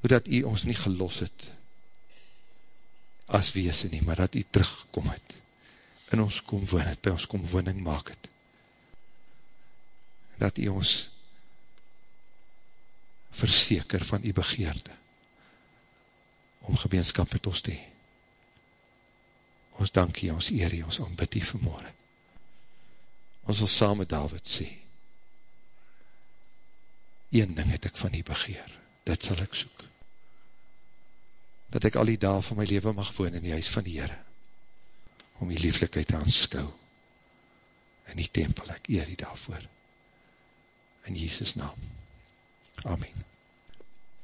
Hoe dat hy ons nie gelos het, as wees nie, maar dat hy terugkom het, in ons kom woon het, by ons kom woning maak het. Dat hy ons verseker van die begeerte, om gemeenskap met ons te heen ons dankie, ons eer, ons aanbid die vanmorgen. Ons wil saam met David sê, een ding het ek van die begeer, dit sal ek soek, dat ek al die daal van my leven mag woon in die huis van die Heere, om die lieflikheid te aanskou, in die tempel, ek eer die daarvoor, in Jesus naam, Amen.